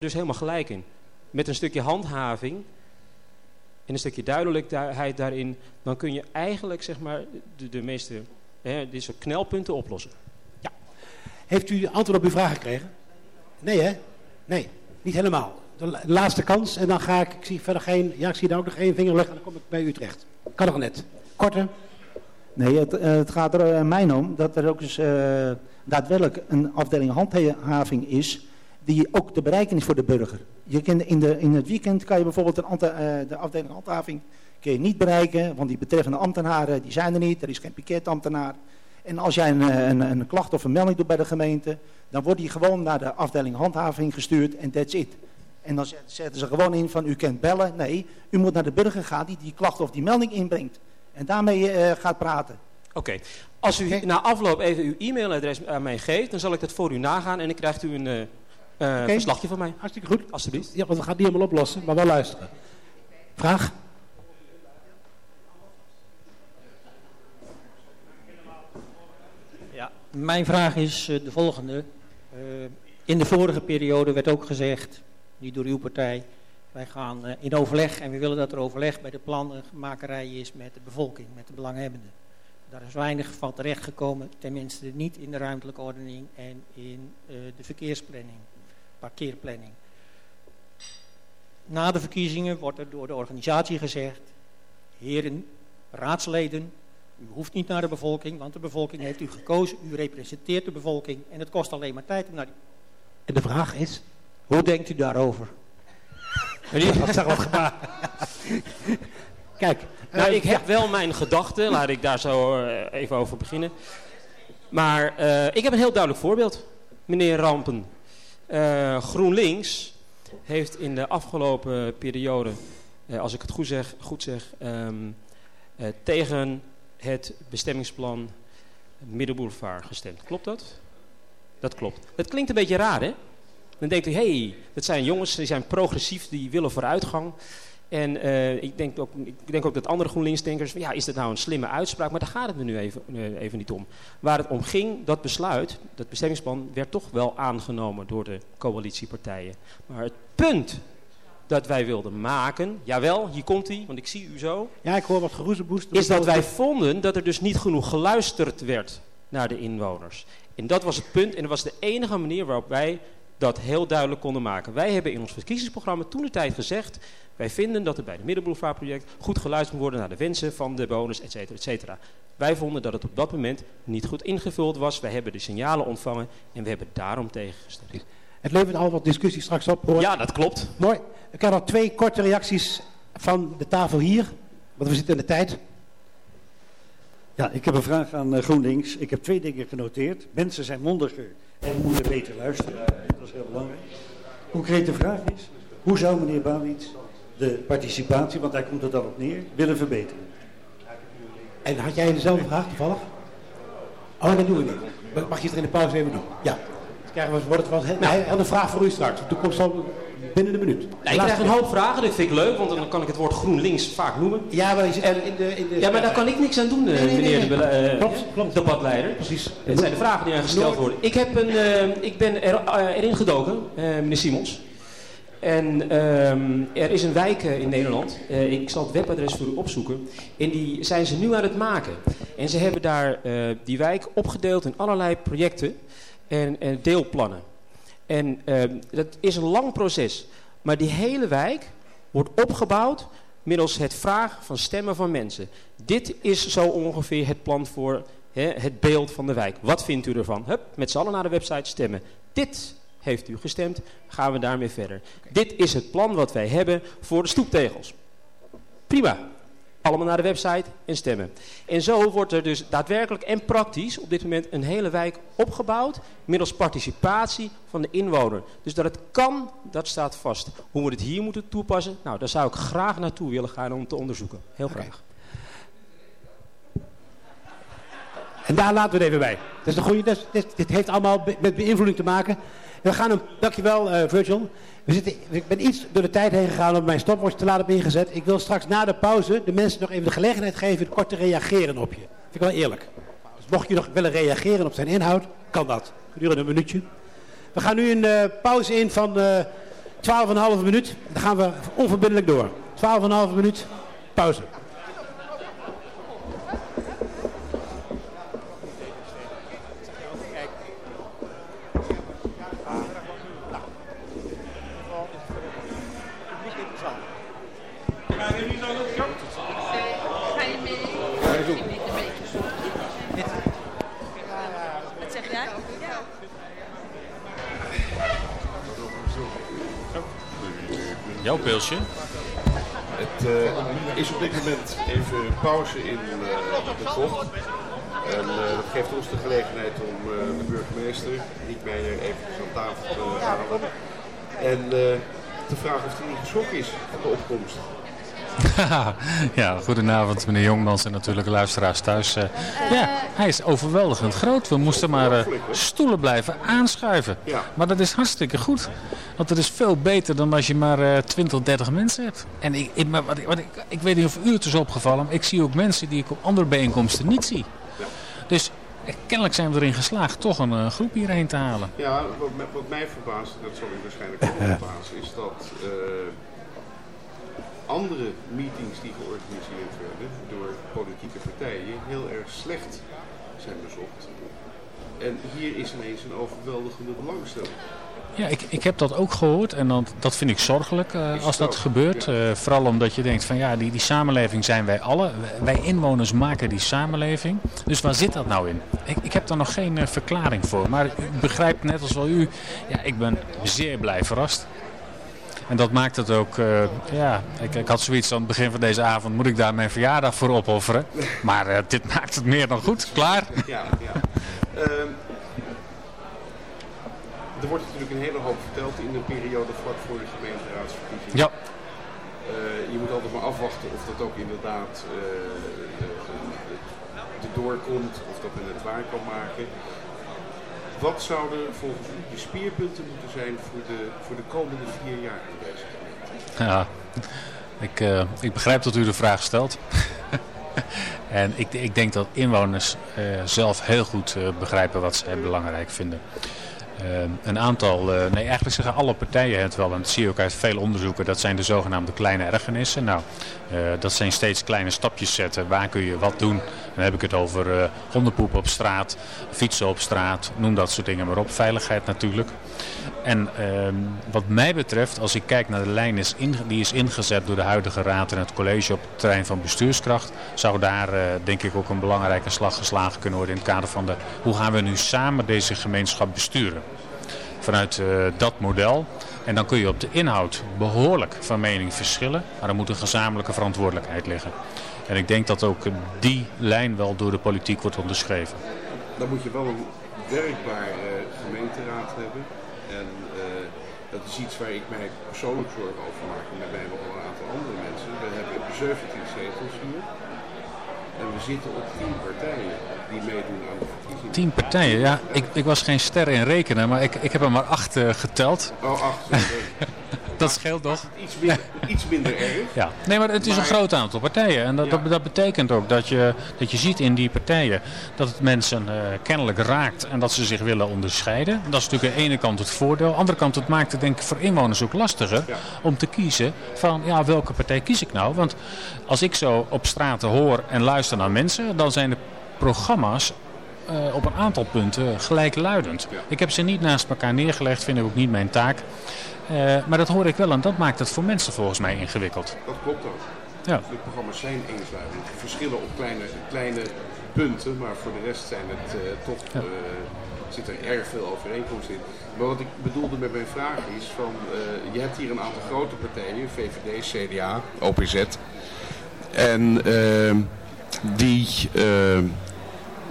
dus helemaal gelijk in. Met een stukje handhaving en een stukje duidelijkheid daarin, dan kun je eigenlijk zeg maar de, de meeste hè, dit soort knelpunten oplossen. Ja. Heeft u antwoord op uw vraag gekregen? Nee hè? Nee, niet helemaal. De laatste kans en dan ga ik, ik zie verder geen, ja ik zie daar ook nog één vinger leggen en dan kom ik bij u terecht. Kan nog net. Korte. Nee, het, eh, het gaat er uh, mij om dat er ook eens uh, daadwerkelijk een afdeling handhaving is die ook te bereiken is voor de burger. Je kan in, de, in het weekend kan je bijvoorbeeld een, de afdeling handhaving kun je niet bereiken, want die betreffende ambtenaren die zijn er niet, er is geen piketambtenaar. En als jij een, een, een klacht of een melding doet bij de gemeente, dan wordt die gewoon naar de afdeling handhaving gestuurd en that's it. En dan zetten ze gewoon in van u kunt bellen. Nee, u moet naar de burger gaan die die klacht of die melding inbrengt. En daarmee uh, gaat praten. Oké. Als u na afloop even uw e-mailadres aan mij geeft, dan zal ik dat voor u nagaan en dan krijgt u een uh, okay. verslagje van mij. Hartstikke goed. Alsjeblieft. Ja, want we gaan het niet helemaal oplossen, maar wel luisteren. Vraag? Ja, mijn vraag is de volgende. in de vorige periode werd ook gezegd, niet door uw partij, wij gaan in overleg en we willen dat er overleg bij de plannenmakerij is met de bevolking, met de belanghebbenden. Daar is weinig van terecht gekomen, tenminste niet in de ruimtelijke ordening en in de verkeersplanning, parkeerplanning. Na de verkiezingen wordt er door de organisatie gezegd, heren, raadsleden, u hoeft niet naar de bevolking, want de bevolking heeft u gekozen, u representeert de bevolking en het kost alleen maar tijd om naar die... En de vraag is, hoe denkt u daarover? Dat zag wat gebaar. Kijk. Nou, ik heb wel mijn gedachten. Laat ik daar zo uh, even over beginnen. Maar uh, ik heb een heel duidelijk voorbeeld. Meneer Rampen. Uh, GroenLinks heeft in de afgelopen periode, als ik het goed zeg, goed zeg um, tegen het bestemmingsplan Middenboulevard gestemd. Klopt dat? Dat klopt. Het klinkt een beetje raar, hè? Dan denkt u, hé, hey, dat zijn jongens, die zijn progressief, die willen vooruitgang. En uh, ik, denk ook, ik denk ook dat andere GroenLinks-denkers, ja, is dat nou een slimme uitspraak? Maar daar gaat het me nu even, uh, even niet om. Waar het om ging, dat besluit, dat bestemmingsplan, werd toch wel aangenomen door de coalitiepartijen. Maar het punt dat wij wilden maken, jawel, hier komt hij, want ik zie u zo. Ja, ik hoor wat geroezemoest. Is dat wij vonden dat er dus niet genoeg geluisterd werd naar de inwoners. En dat was het punt en dat was de enige manier waarop wij dat heel duidelijk konden maken. Wij hebben in ons verkiezingsprogramma toen de tijd gezegd... wij vinden dat er bij het Middenboulevardproject goed geluisterd moet worden... naar de wensen van de bewoners, et cetera, et cetera. Wij vonden dat het op dat moment niet goed ingevuld was. Wij hebben de signalen ontvangen en we hebben daarom tegengestemd. Het levert al wat discussie straks op. Hoor. Ja, dat klopt. Mooi. Ik heb nog twee korte reacties van de tafel hier. Want we zitten in de tijd. Ja, ik heb een vraag aan GroenLinks. Ik heb twee dingen genoteerd. Mensen zijn mondiger en moeten beter luisteren. Dat is heel belangrijk. Concrete vraag is, hoe zou meneer Bawits de participatie, want daar komt het dan op neer, willen verbeteren? En had jij dezelfde vraag toevallig? Oh, dat doen we niet. Mag je het er in de pauze even doen? Ja. Dan krijgen we, wordt het wel, nou, een vraag voor u straks. De komt zo binnen de minuut. Nou, ik krijg een hoop vragen, dat vind ik leuk, want dan kan ik het woord GroenLinks vaak noemen. Ja, maar je zit in de, in de... Ja, maar daar kan ik niks aan doen, nee, nee, meneer de uh, klopt, klopt. debatleider. Precies. Het zijn de vragen die er gesteld worden. Ik, heb een, uh, ik ben er, uh, erin gedoken, meneer Simons. En um, er is een wijk in Nederland, ik zal het webadres voor u opzoeken, en die zijn ze nu aan het maken. En ze hebben daar die wijk opgedeeld in allerlei projecten en, en deelplannen. En uh, dat is een lang proces. Maar die hele wijk wordt opgebouwd middels het vragen van stemmen van mensen. Dit is zo ongeveer het plan voor het beeld van de wijk. Wat vindt u ervan? Hup, met z'n allen naar de website stemmen. Dit heeft u gestemd, gaan we daarmee verder. Okay. Dit is het plan wat wij hebben voor de stoeptegels. Prima. Allemaal naar de website en stemmen. En zo wordt er dus daadwerkelijk en praktisch op dit moment een hele wijk opgebouwd. Middels participatie van de inwoner. Dus dat het kan, dat staat vast. Hoe we het hier moeten toepassen, nou daar zou ik graag naartoe willen gaan om te onderzoeken. Heel okay. graag. En daar laten we het even bij. Dat is een goede, dit, dit, dit heeft allemaal met beïnvloeding te maken. We gaan hem, dankjewel uh, Virgil. We zitten, ik ben iets door de tijd heen gegaan om mijn stopwatch te laten ingezet. Ik wil straks na de pauze de mensen nog even de gelegenheid geven kort te reageren op je. Vind ik wel eerlijk. Dus mocht je nog willen reageren op zijn inhoud, kan dat. Gedurende een minuutje. We gaan nu een uh, pauze in van uh, 12,5 minuut. Dan gaan we onverbindelijk door. 12,5 minuut. Pauze. Het uh, is op dit moment even pauze in uh, de tocht. En uh, dat geeft ons de gelegenheid om de burgemeester, niet meer even aan tafel te halen. En te vragen of hij niet geschrokken is van de opkomst. ja, goedenavond meneer Jongmans en natuurlijk luisteraars thuis. Uh, ja, hij is overweldigend groot. We moesten maar uh, stoelen blijven aanschuiven. Ja. Maar dat is hartstikke goed. Want het is veel beter dan als je maar uh, 20, 30 mensen hebt. En ik, ik, wat ik, wat ik, ik weet niet of u het is opgevallen, maar ik zie ook mensen die ik op andere bijeenkomsten niet zie. Dus kennelijk zijn we erin geslaagd toch een uh, groep hierheen te halen. Ja, wat, wat mij verbaast, dat zal u waarschijnlijk ook verbazen, is dat andere meetings die georganiseerd werden door politieke partijen heel erg slecht zijn bezocht. En hier is ineens een overweldigende belangstelling. Ja, ik, ik heb dat ook gehoord en dan, dat vind ik zorgelijk uh, als dat gebeurt. Uh, vooral omdat je denkt van ja, die, die samenleving zijn wij alle. Wij inwoners maken die samenleving. Dus waar zit dat nou in? Ik, ik heb daar nog geen uh, verklaring voor. Maar ik begrijp net als wel u, ja, ik ben zeer blij verrast. En dat maakt het ook, uh, ja, ik, ik, had zoiets aan het begin van deze avond, moet ik daar mijn verjaardag voor opofferen? Maar uh, dit maakt het meer dan goed. Klaar? Ja, ja. Uh, er wordt natuurlijk een hele hoop verteld in de periode vlak voor de gemeenteraadsverkiezingen. Ja. je moet altijd maar afwachten of dat ook inderdaad doorkomt, of dat men het waar kan maken. Wat zouden volgens u de speerpunten moeten zijn voor de, voor de komende vier jaar in deze? Ja, ik, uh, ik begrijp dat u de vraag stelt. en ik, ik denk dat inwoners uh, zelf heel goed uh, begrijpen wat zij belangrijk vinden. Een aantal, nee eigenlijk zeggen alle partijen het wel, en dat zie je ook uit veel onderzoeken, dat zijn de zogenaamde kleine ergernissen. Nou, dat zijn steeds kleine stapjes zetten, waar kun je wat doen. Dan heb ik het over hondenpoep op straat, fietsen op straat, noem dat soort dingen maar op. Veiligheid natuurlijk. En ehm, wat mij betreft, als ik kijk naar de lijn is die is ingezet door de huidige raad en het college op het terrein van bestuurskracht, zou daar denk ik ook een belangrijke slag geslagen kunnen worden in het kader van de, hoe gaan we nu samen deze gemeenschap besturen vanuit uh, dat model. En dan kun je op de inhoud behoorlijk van mening verschillen. Maar er moet een gezamenlijke verantwoordelijkheid liggen. En ik denk dat ook die lijn wel door de politiek wordt onderschreven. Dan moet je wel een werkbaar uh, gemeenteraad hebben. En uh, dat is iets waar ik mij persoonlijk zorgen over maak. En daarbij nog wel een aantal andere mensen. We hebben 17 zetels hier. En we zitten op 10 partijen die meedoen aan de verkiezingen. Tien partijen, ja. Ik, ik was geen ster in rekenen, maar ik, ik heb er maar acht uh, geteld. Oh, acht. dat scheelt toch? Iets minder, iets minder erg. Ja, nee, maar het is maar, een groot aantal partijen. En dat, ja. dat, dat, betekent ook dat je, dat je ziet in die partijen dat het mensen uh, kennelijk raakt en dat ze zich willen onderscheiden. Dat is natuurlijk aan de ene kant het voordeel. Aan de andere kant, het maakt het denk ik voor inwoners ook lastiger ja. om te kiezen van ja, welke partij kies ik nou? Want als ik zo op straten hoor en luister naar mensen, dan zijn de programma's uh, op een aantal punten gelijkluidend. Ja. Ik heb ze niet naast elkaar neergelegd, vind ik ook niet mijn taak. Uh, maar dat hoor ik wel en dat maakt het voor mensen volgens mij ingewikkeld. Dat klopt ook. Ja. De programma's zijn eensluidend. Verschillen op kleine, kleine punten, maar voor de rest zijn het uh, toch, ja. zit er erg veel overeenkomst in. Maar wat ik bedoelde met mijn vraag is, van, je hebt hier een aantal grote partijen, VVD, CDA, OPZ. En die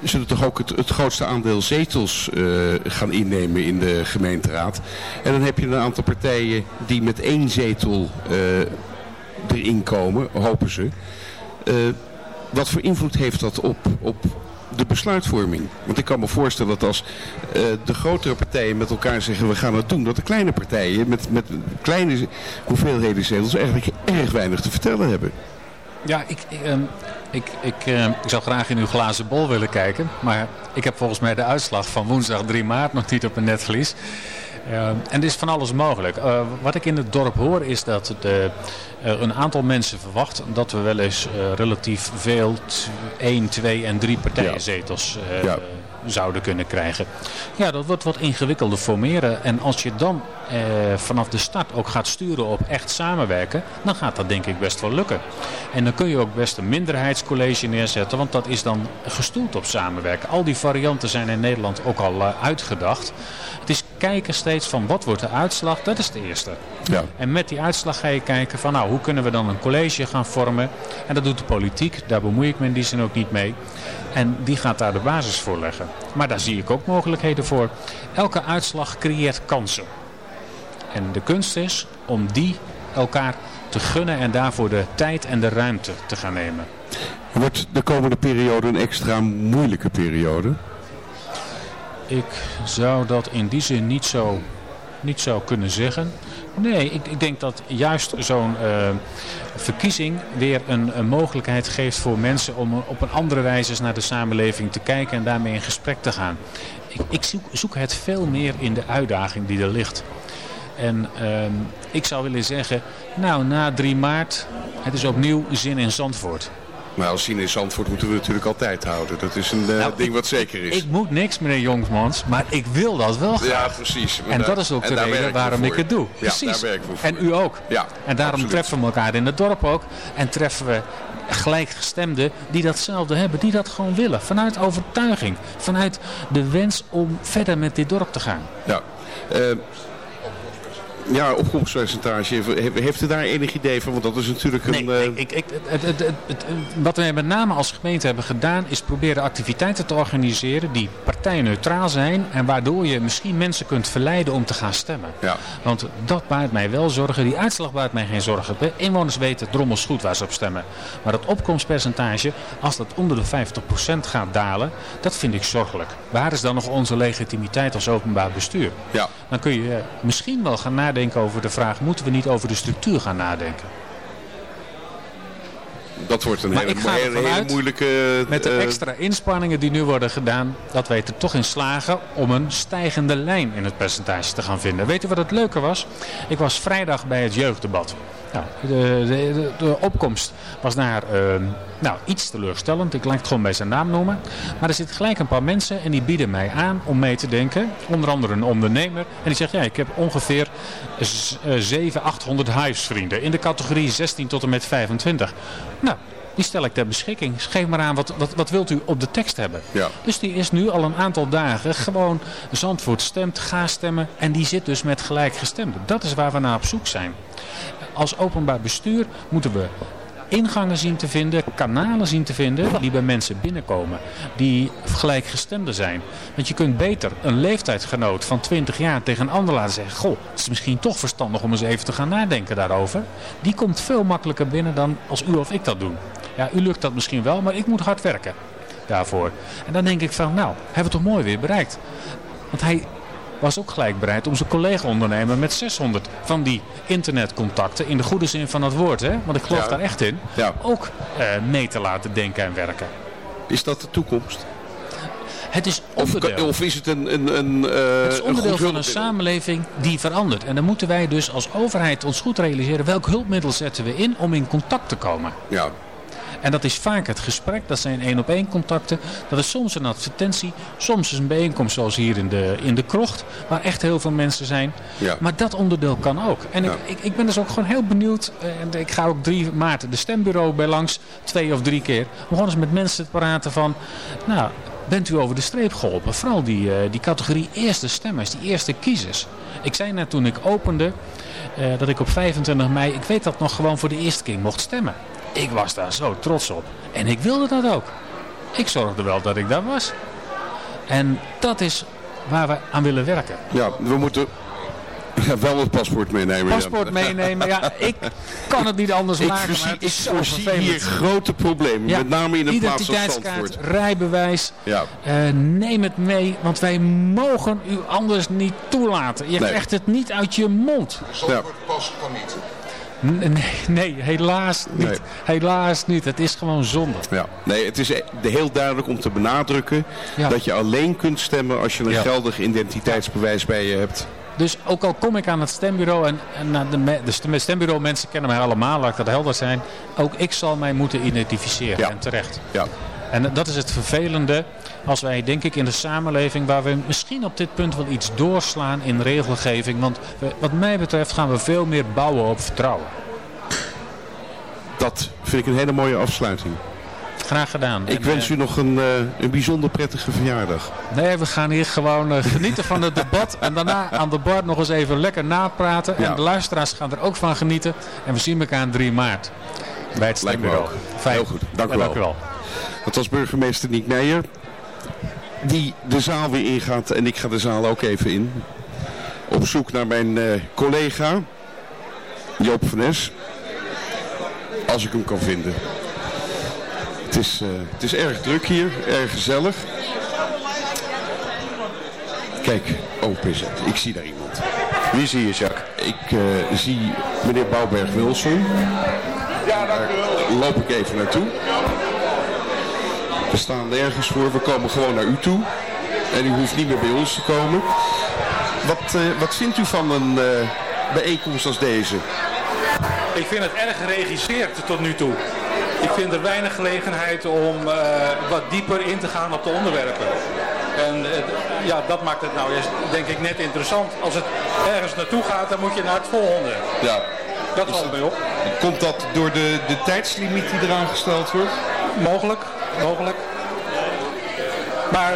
zullen toch ook het, grootste aandeel zetels uh, gaan innemen in de gemeenteraad. En dan heb je een aantal partijen die met één zetel uh, erin komen, hopen ze. Uh, wat voor invloed heeft dat op, op de besluitvorming? Want ik kan me voorstellen dat als de grotere partijen met elkaar zeggen we gaan het doen, dat de kleine partijen met, met kleine hoeveelheden zetels eigenlijk erg weinig te vertellen hebben. Ja, ik, ik, ik, uh, ik zou graag in uw glazen bol willen kijken. Maar ik heb volgens mij de uitslag van woensdag 3 maart nog niet op mijn netvlies. Uh, en er is van alles mogelijk. Uh, wat ik in het dorp hoor is dat de, uh, een aantal mensen verwacht dat we wel eens relatief veel 1, 2 en 3 partijenzetels ja. ja zouden kunnen krijgen. Ja, dat wordt wat ingewikkelder formeren. En als je dan eh, vanaf de start ook gaat sturen op echt samenwerken, dan gaat dat denk ik best wel lukken. En dan kun je ook best een minderheidscollege neerzetten, want dat is dan gestoeld op samenwerken. Al die varianten zijn in Nederland ook al uh, uitgedacht. Het is kijken steeds van wat wordt de uitslag, dat is de eerste. Ja. En met die uitslag ga je kijken van nou, hoe kunnen we dan een college gaan vormen. En dat doet de politiek, daar bemoei ik me in die zin ook niet mee. En die gaat daar de basis voor leggen. Maar daar zie ik ook mogelijkheden voor. Elke uitslag creëert kansen. En de kunst is om die elkaar te gunnen en daarvoor de tijd en de ruimte te gaan nemen. Wordt de komende periode een extra moeilijke periode? Ik zou dat in die zin niet zo, niet zo kunnen zeggen. Nee, ik, ik denk dat juist zo'n uh, verkiezing weer een, een, mogelijkheid geeft voor mensen om op een andere wijze naar de samenleving te kijken en daarmee in gesprek te gaan. Ik, ik zoek, zoek, het veel meer in de uitdaging die er ligt. En uh, ik zou willen zeggen, nou na 3 maart, het is opnieuw zin in Zandvoort. Maar als zin in Zandvoort moeten we natuurlijk altijd houden. Dat is een uh, nou, ding wat zeker is. Ik moet niks, meneer Jongsmans, maar ik wil dat wel graag. Ja, precies. En dat is ook de reden waarom ik het doe. Precies. Ja, daar voor. En u ook. Ja, en daarom absoluut. treffen we elkaar in het dorp ook. En treffen we gelijkgestemden die datzelfde hebben. Die dat gewoon willen. Vanuit overtuiging. Vanuit de wens om verder met dit dorp te gaan. Ja. Uh, ja, opkomstpercentage. Heeft u daar enig idee van? Want dat is natuurlijk een... Nee, eh, ik, ik, het, het, het, wat wij met name als gemeente hebben gedaan... is proberen activiteiten te organiseren die partijneutraal zijn... en waardoor je misschien mensen kunt verleiden om te gaan stemmen. Ja. Want dat baart mij wel zorgen. Die uitslag baart mij geen zorgen. Inwoners weten drommels goed waar ze op stemmen. Maar het opkomstpercentage, als dat onder de 50% gaat dalen... dat vind ik zorgelijk. Waar is dan nog onze legitimiteit als openbaar bestuur? Ja. Dan kun je misschien wel gaan nadenken nadenken over de vraag... moeten we niet over de structuur gaan nadenken? Dat wordt een hele, hele, moeilijke... Met de eh, extra inspanningen die nu worden gedaan... dat wij er toch in slagen om een stijgende lijn in het percentage te gaan vinden. Weet u wat het leuke was? Ik was vrijdag bij het jeugddebat. Nou, de, de, de, opkomst was naar uh, nou, iets teleurstellend. Ik laat het gewoon bij zijn naam noemen. Maar er zitten gelijk een paar mensen en die bieden mij aan om mee te denken. Onder andere een ondernemer. En die zegt, ja, ik heb ongeveer 700, 800 huisvrienden in de categorie 16 tot en met 25. Nou, die stel ik ter beschikking. Geef maar aan, wat, wat, wat wilt u op de tekst hebben? Ja. Dus die is nu al een aantal dagen gewoon Zandvoort stemt, ga stemmen. En die zit dus met gelijkgestemden. Dat is waar we naar op zoek zijn als openbaar bestuur moeten we ingangen zien te vinden, kanalen zien te vinden die bij mensen binnenkomen. Die gelijkgestemden zijn. Want je kunt beter een leeftijdsgenoot van 20 jaar tegen een ander laten zeggen... Goh, het is misschien toch verstandig om eens even te gaan nadenken daarover. Die komt veel makkelijker binnen dan als u of ik dat doen. Ja, u lukt dat misschien wel, maar ik moet hard werken daarvoor. En dan denk ik van, nou, hebben we toch mooi weer bereikt. Want hij was ook gelijk bereid om zijn collega-ondernemer met 600 van die internetcontacten, in de goede zin van het woord, hè, want ik geloof daar echt in, ook uh, mee te laten denken en werken. Is dat de toekomst? Het is onderdeel. Of, of is het een, een, een, uh, het is onderdeel van een samenleving die verandert. En dan moeten wij dus als overheid ons goed realiseren welk hulpmiddel zetten we in om in contact te komen. Ja. En dat is vaak het gesprek, dat zijn één op één contacten. Dat is soms een advertentie, soms is een bijeenkomst zoals hier in de, in de krocht, waar echt heel veel mensen zijn. Ja. Maar dat onderdeel kan ook. En ik, ik, ik, ben dus ook gewoon heel benieuwd, eh, en ik ga ook 3 maart de stembureau bij langs, twee of drie keer, om gewoon eens met mensen te praten van, nou, bent u over de streep geholpen? Vooral die, uh, die categorie eerste stemmers, die eerste kiezers. Ik zei net toen ik opende, uh, dat ik op 25 mei, ik weet dat nog gewoon voor de eerste keer mocht stemmen. Ik was daar zo trots op. En ik wilde dat ook. Ik zorgde wel dat ik daar was. En dat is waar we aan willen werken. Ja, we moeten wel het paspoort meenemen. Paspoort meenemen, ja. Ik kan het niet anders maken, maar het is zo vervelend. hier grote problemen, met name in een plaats als Zandvoort. rijbewijs, ja. Uh, neem het mee, want wij mogen u anders niet toelaten. Je krijgt het niet uit je mond. Zandvoort pas kan niet. Nee, helaas niet. Helaas niet. Het is gewoon zonde. Ja. Nee, het is heel duidelijk om te benadrukken dat je alleen kunt stemmen als je een geldig identiteitsbewijs bij je hebt. Dus ook al kom ik aan het stembureau en, en de, de stembureau mensen kennen mij allemaal, laat ik dat helder zijn. Ook ik zal mij moeten identificeren en terecht. Ja. En dat is het vervelende als wij denk ik in de samenleving waar we misschien op dit punt wel iets doorslaan in regelgeving. Want wat mij betreft gaan we veel meer bouwen op vertrouwen. Dat vind ik een hele mooie afsluiting. Graag gedaan. Ik wens eh, u nog een, uh, een bijzonder prettige verjaardag. Nee, we gaan hier gewoon uh, genieten van het debat. En daarna aan de bar nog eens even lekker napraten. En de luisteraars gaan er ook van genieten. En we zien elkaar 3 maart. Bij het stembureau. Fijn. Heel goed. Dank u, wel. dank u wel. Dat was burgemeester Niek Meijer. Die de zaal weer ingaat. En ik ga de zaal ook even in. Op zoek naar mijn collega. Joop van Es. Als ik hem kan vinden. Het is, uh, het is erg druk hier, erg gezellig. Kijk, oh present, ik zie daar iemand. Wie zie je, Jacques? Ik uh, zie meneer Bouwberg-Wilson. Ja, dank u wel. loop ik even naartoe. We staan nergens voor, we komen gewoon naar u toe. En u hoeft niet meer bij ons te komen. Wat, uh, wat vindt u van een bijeenkomst als deze? Ik vind het erg geregisseerd tot nu toe. Ik vind er weinig gelegenheid om uh, wat dieper in te gaan op de onderwerpen. En uh, ja, dat maakt het nou juist, denk ik, net interessant. Als het ergens naartoe gaat, dan moet je naar het volgende. Ja. Dat valt mij op. Komt dat door de, de tijdslimiet die eraan gesteld wordt? Mogelijk, mogelijk. Maar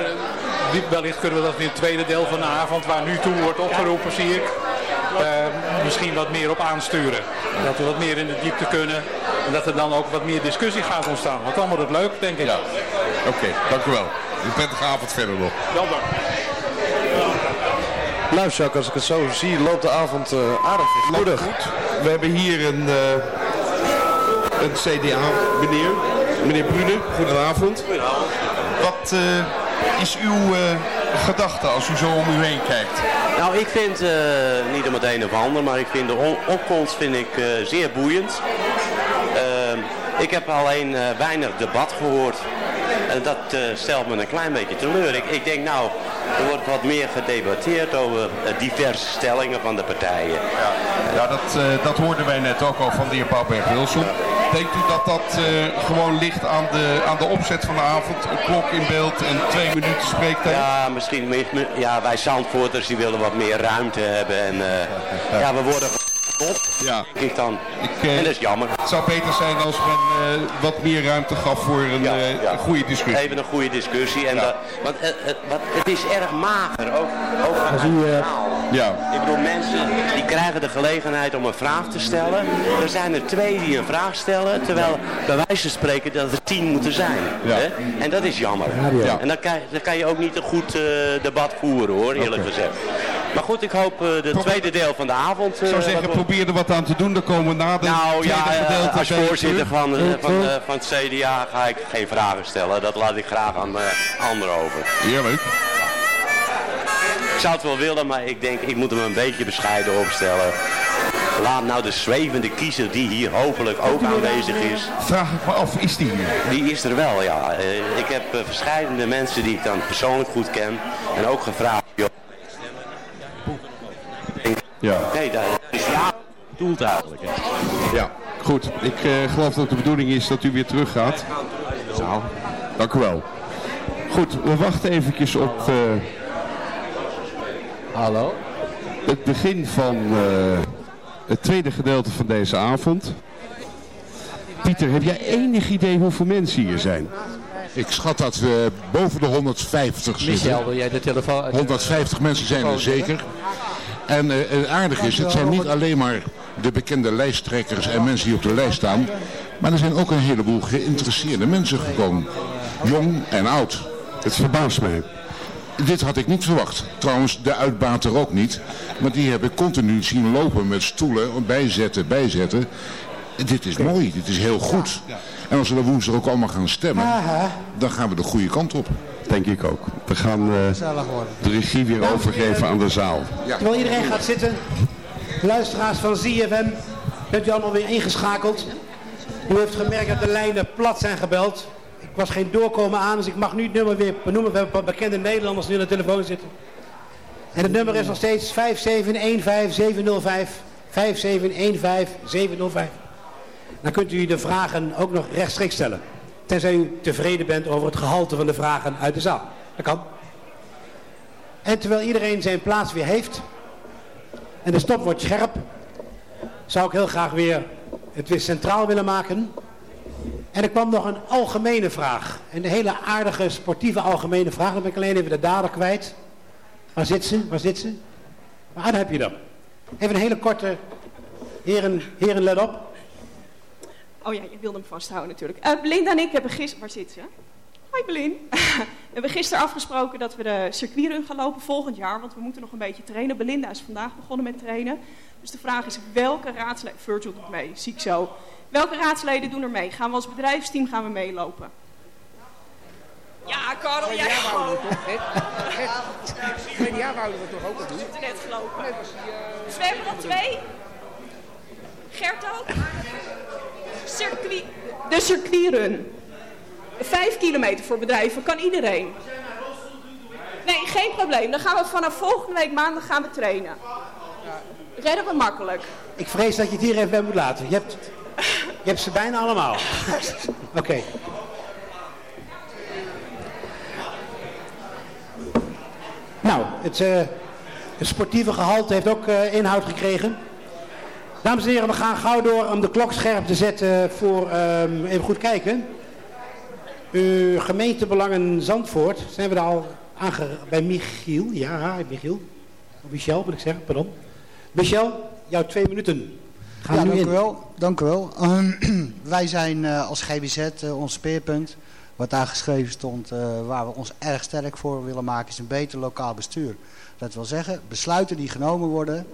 wellicht kunnen we dat in het tweede deel van de avond, waar nu toe wordt opgeroepen, zie ik, uh, misschien wat meer op aansturen. Dat we wat meer in de diepte kunnen en dat er dan ook wat meer discussie gaat ontstaan. Want dan wordt het leuk, denk ik. Ja. Oké, okay, dank u wel. Een prettige avond verder nog. Wel dank. Nou Jacques, als ik het zo zie, loopt de avond uh, aardig goed. We hebben hier een, uh, een CDA-meneer, meneer Brune. Goedenavond. Goedenavond. Wat uh, is uw gedachte als u zo om u heen kijkt? Nou, ik vind, uh, niet om het een of ander, maar ik vind de opkomst vind ik, uh, zeer boeiend. Uh, ik heb alleen uh, weinig debat gehoord. En dat stelt me een klein beetje teleur. Ik, ik denk nou, er wordt wat meer gedebatteerd over diverse stellingen van de partijen. Ja, ja dat, dat hoorden wij net ook al van de heer Bouwberg-Wilson. Denkt u dat dat uh, gewoon ligt aan de, aan de opzet van de avond? Een klok in beeld en twee minuten spreektijd? Ja, misschien. Ja, wij Zandvoorters die willen wat meer ruimte hebben. En uh, ja, we worden op. Ja. Ik dan. Ik, uh, en dat is jammer. Het zou beter zijn als men uh, wat meer ruimte gaf voor een, ja, uh, ja. goede discussie. Even een goede discussie. En ja. dat, want het, wat, het is erg mager. Ook, ook ja. Ik bedoel, mensen die krijgen de gelegenheid om een vraag te stellen. Er zijn er twee die een vraag stellen. Terwijl bij wijze van spreken dat er tien moeten zijn. Hè? En dat is jammer. En dan kan, dan kan je ook niet een goed debat voeren hoor, eerlijk okay. gezegd. Maar goed, ik hoop uh, de tweede deel van de avond... Uh, ik zou zeggen, probeer er wat aan te doen. Dan komen we na de nou, tweede ja, gedeelte... als voorzitter van, uh, van, van het CDA ga ik geen vragen stellen. Dat laat ik graag aan anderen over. Heerlijk. Ik zou het wel willen, maar ik denk, ik moet hem een beetje bescheiden opstellen. Laat nou de zwevende kiezer die hier hopelijk ook aanwezig is. Vraag ik me af, is die hier? Die is er wel, ja. ik heb verschillende mensen die ik dan persoonlijk goed ken. En ook gevraagd, joh, ja. Nee, dat is ja doelt eigenlijk. Hè. Ja, goed. Ik uh, geloof dat de bedoeling is dat u weer terug gaat. Nou. Dank u wel. Goed, we wachten eventjes op... Uh, Hallo? Het begin van uh, het tweede gedeelte van deze avond. Pieter, heb jij enig idee hoeveel mensen hier zijn? Ik schat dat we boven de 150 zitten. Michel, wil jij de telefoon... 150 mensen zijn er zeker. En uh, het aardige is, het zijn niet alleen maar de bekende lijsttrekkers en mensen die op de lijst staan. Maar er zijn ook een heleboel geïnteresseerde mensen gekomen. Jong en oud. Het verbaast mij. Dit had ik niet verwacht. Trouwens, de uitbater ook niet. Maar die heb ik continu zien lopen met stoelen, bijzetten, bijzetten. Dit is mooi, dit is heel goed. En als we dan woensdag ook allemaal gaan stemmen, dan gaan we de goede kant op. Denk ik ook. We gaan uh, de regie weer overgeven aan de zaal. Ja. Terwijl iedereen gaat zitten, luisteraars van ZFM, bent u allemaal weer ingeschakeld. U heeft gemerkt dat de lijnen plat zijn gebeld. Ik was geen doorkomen aan, dus ik mag nu het nummer weer benoemen. We hebben bekende Nederlanders die aan de telefoon zitten. En het nummer is nog steeds 5715705. 5715705. Dan kunt u de vragen ook nog rechtstreeks stellen. Tenzij u tevreden bent over het gehalte van de vragen uit de zaal. Dat kan. En terwijl iedereen zijn plaats weer heeft. En de stop wordt scherp. Zou ik heel graag weer het weer centraal willen maken. En er kwam nog een algemene vraag. Een hele aardige sportieve algemene vraag. Dan ben ik alleen even de dader kwijt. Waar zit ze? Waar zit ze? Daar heb je dan. Even een hele korte... Heren, heren let op. Oh ja, je wilde hem vasthouden natuurlijk. Uh, Belinda en ik hebben gisteren... Waar zit ze? Hoi Belin. we hebben gisteren afgesproken dat we de circuitrun gaan lopen volgend jaar. Want we moeten nog een beetje trainen. Belinda is vandaag begonnen met trainen. Dus de vraag is welke raadsleden... Virgil doet mee, zie ik zo. Welke raadsleden doen er mee? Gaan we als bedrijfsteam gaan we meelopen? Ja, Karel, jij gewoon. Jaar wouden we toch ook al doen? Ik heb net gelopen. Dus we hebben nog twee. Gert ook. Circuit, de circuitrun. Vijf kilometer voor bedrijven, kan iedereen. Nee, geen probleem. Dan gaan we vanaf volgende week maandag gaan we trainen. Redden we makkelijk. Ik vrees dat je het hier even bij moet laten. Je hebt, je hebt ze bijna allemaal. Oké. Nou, het, uh, het, sportieve gehalte heeft ook uh, inhoud gekregen. Dames en heren, we gaan gauw door om de klok scherp te zetten voor, um, even goed kijken. Uw gemeentebelangen Zandvoort, zijn we daar al aange... bij Michiel? Ja, Michiel. Michel moet ik zeggen, pardon. Michel, jouw twee minuten. Gaan ja, nu dank u wel. Dank u wel. Um, wij zijn uh, als GBZ, uh, ons speerpunt, wat daar geschreven stond, uh, waar we ons erg sterk voor willen maken, is een beter lokaal bestuur. Dat wil zeggen, besluiten die genomen worden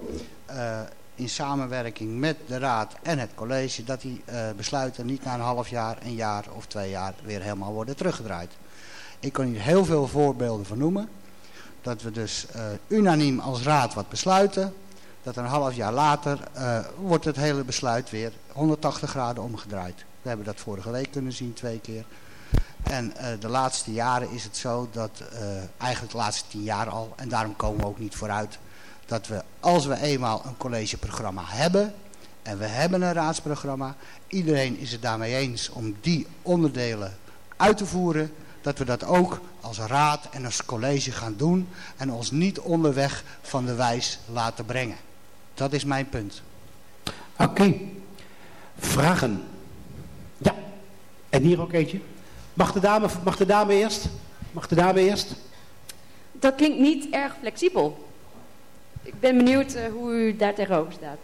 in samenwerking met de raad en het college, dat die besluiten niet na een half jaar, een jaar of twee jaar weer helemaal worden teruggedraaid. Ik kan hier heel veel voorbeelden van noemen. Dat we dus unaniem als raad wat besluiten, dat een half jaar later uh, wordt het hele besluit weer 180 graden omgedraaid. We hebben dat vorige week kunnen zien, twee keer. En uh, de laatste jaren is het zo dat, uh, eigenlijk de laatste tien jaar al, en daarom komen we ook niet vooruit, dat we als we eenmaal een collegeprogramma hebben, en we hebben een raadsprogramma, iedereen is het daarmee eens om die onderdelen uit te voeren, dat we dat ook als raad en als college gaan doen en ons niet onderweg van de wijs laten brengen. Dat is mijn punt. Oké. Okay. Vragen? Ja. En hier ook eentje. Mag de dame, mag de dame eerst? Mag de dame eerst? Dat klinkt niet erg flexibel. Ik ben benieuwd uh, hoe u daar tegenover staat.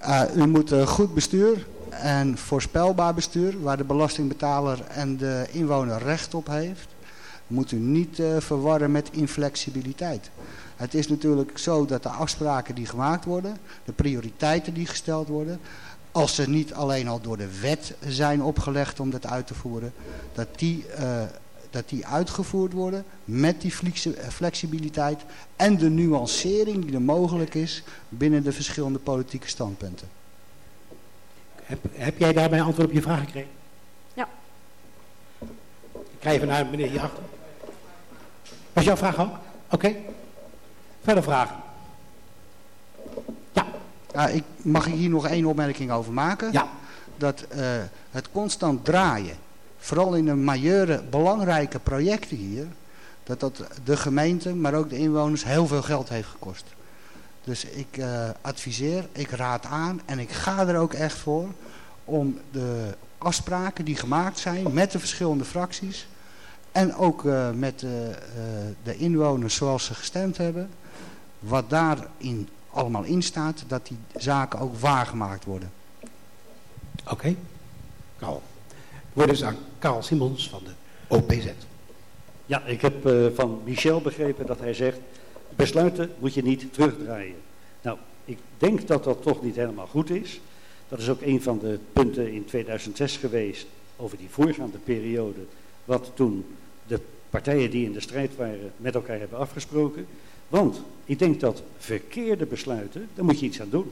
Uh, u moet uh, goed bestuur en voorspelbaar bestuur, waar de belastingbetaler en de inwoner recht op heeft, moet u niet verwarren met inflexibiliteit. Het is natuurlijk zo dat de afspraken die gemaakt worden, de prioriteiten die gesteld worden, als ze niet alleen al door de wet zijn opgelegd om dat uit te voeren, dat die, uh, dat die uitgevoerd worden met die flexibiliteit en de nuancering die er mogelijk is binnen de verschillende politieke standpunten. Heb, heb jij daarbij antwoord op je vraag gekregen? Ja. Ik krijg even naar meneer hierachter. Was jouw vraag ook? Oké. Okay. Verder vragen? Ja. ja ik, mag ik hier nog één opmerking over maken? Ja. Dat uh, het constant draaien, vooral in de majeure belangrijke projecten hier, dat dat de gemeente, maar ook de inwoners heel veel geld heeft gekost. Dus ik uh, adviseer, ik raad aan en ik ga er ook echt voor om de afspraken die gemaakt zijn met de verschillende fracties en ook uh, met uh, de inwoners zoals ze gestemd hebben, wat daarin allemaal in staat, dat die zaken ook waargemaakt worden. Oké. Okay. Karl. Wordt dus aan Karl Simons van de OPZ. Ja, ik heb uh, van Michel begrepen dat hij zegt, besluiten moet je niet terugdraaien. Nou, ik denk dat dat toch niet helemaal goed is. Dat is ook een van de punten in 2006 geweest over die voorgaande periode, wat toen de partijen die in de strijd waren met elkaar hebben afgesproken. Want ik denk dat verkeerde besluiten, daar moet je iets aan doen.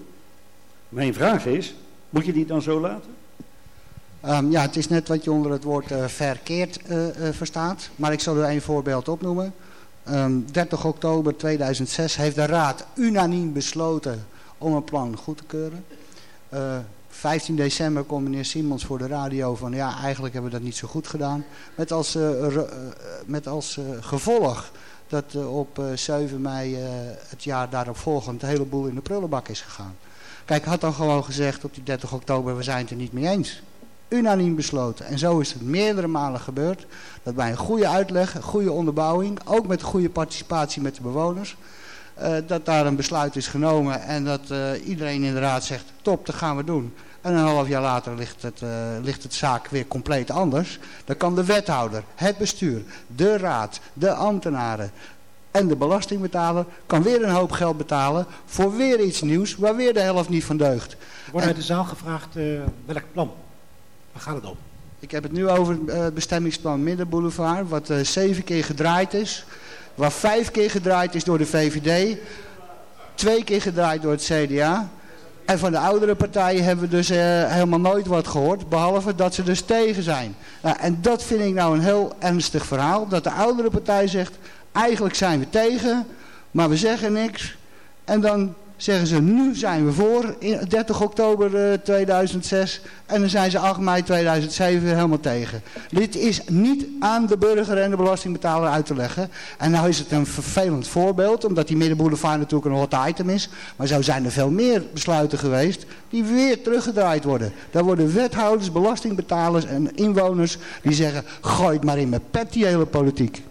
Mijn vraag is, moet je die dan zo laten? Um, ja, het is net wat je onder het woord uh, verkeerd uh, uh, verstaat. Maar ik zal u een voorbeeld opnoemen. Ehm, 30 oktober 2006 heeft de Raad unaniem besloten om een plan goed te keuren. Eh, 15 december komt meneer Simons voor de radio van ja, eigenlijk hebben we dat niet zo goed gedaan. Met als, eh, eh, met als eh, gevolg dat op eh, 7 mei het jaar daarop volgend de hele boel in de prullenbak is gegaan. Kijk, had dan gewoon gezegd op die 30 oktober, we zijn het er niet mee eens. Unaniem besloten. En zo is het meerdere malen gebeurd. Dat bij een goede uitleg, een goede onderbouwing, ook met goede participatie met de bewoners, eh, dat daar een besluit is genomen en dat eh, iedereen in de raad zegt, top, dat gaan we doen. En een half jaar later ligt het, eh, ligt het zaak weer compleet anders. Dan kan de wethouder, het bestuur, de raad, de ambtenaren en de belastingbetaler kan weer een hoop geld betalen voor weer iets nieuws waar weer de helft niet van deugt. Wordt uit de zaal gevraagd welk plan. Waar gaat het om? Ik heb het nu over het bestemmingsplan Middenboulevard, wat zeven keer gedraaid is. Waar vijf keer gedraaid is door de VVD, twee keer gedraaid door het CDA. En van de oudere partijen hebben we dus eh, helemaal nooit wat gehoord, behalve dat ze dus tegen zijn. Nou, en dat vind ik nou een heel ernstig verhaal, dat de oudere partij zegt, eigenlijk zijn we tegen, maar we zeggen niks. En dan zeggen ze, nu zijn we voor, in 30 oktober eh, 2006. En dan zijn ze 8 mei 2007 weer helemaal tegen. Dit is niet aan de burger en de belastingbetaler uit te leggen. En nou is het een vervelend voorbeeld, omdat die middenboulevard natuurlijk een hot item is. Maar zo zijn er veel meer besluiten geweest die weer teruggedraaid worden. Daar worden wethouders, belastingbetalers en inwoners die zeggen, gooi het maar in mijn pet, die hele politiek.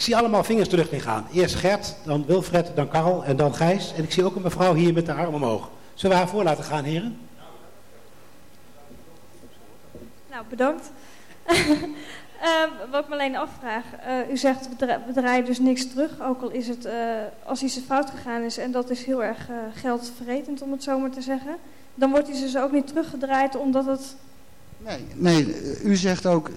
Ik zie allemaal vingers terug gaan. Eerst Gert, dan Wilfred, dan Karl en dan Gijs. En ik zie ook een mevrouw hier met de arm omhoog. Zullen we haar voor laten gaan, heren? Nou, bedankt. Ehm, wat ik me alleen afvraag, eh, u zegt we, dra- we draaien dus niks terug, ook al is het eh, als iets fout gegaan is en dat is heel erg eh, geldverretend om het zo maar te zeggen. Dan wordt hij dus ook niet teruggedraaid omdat het... Nee, u zegt ook,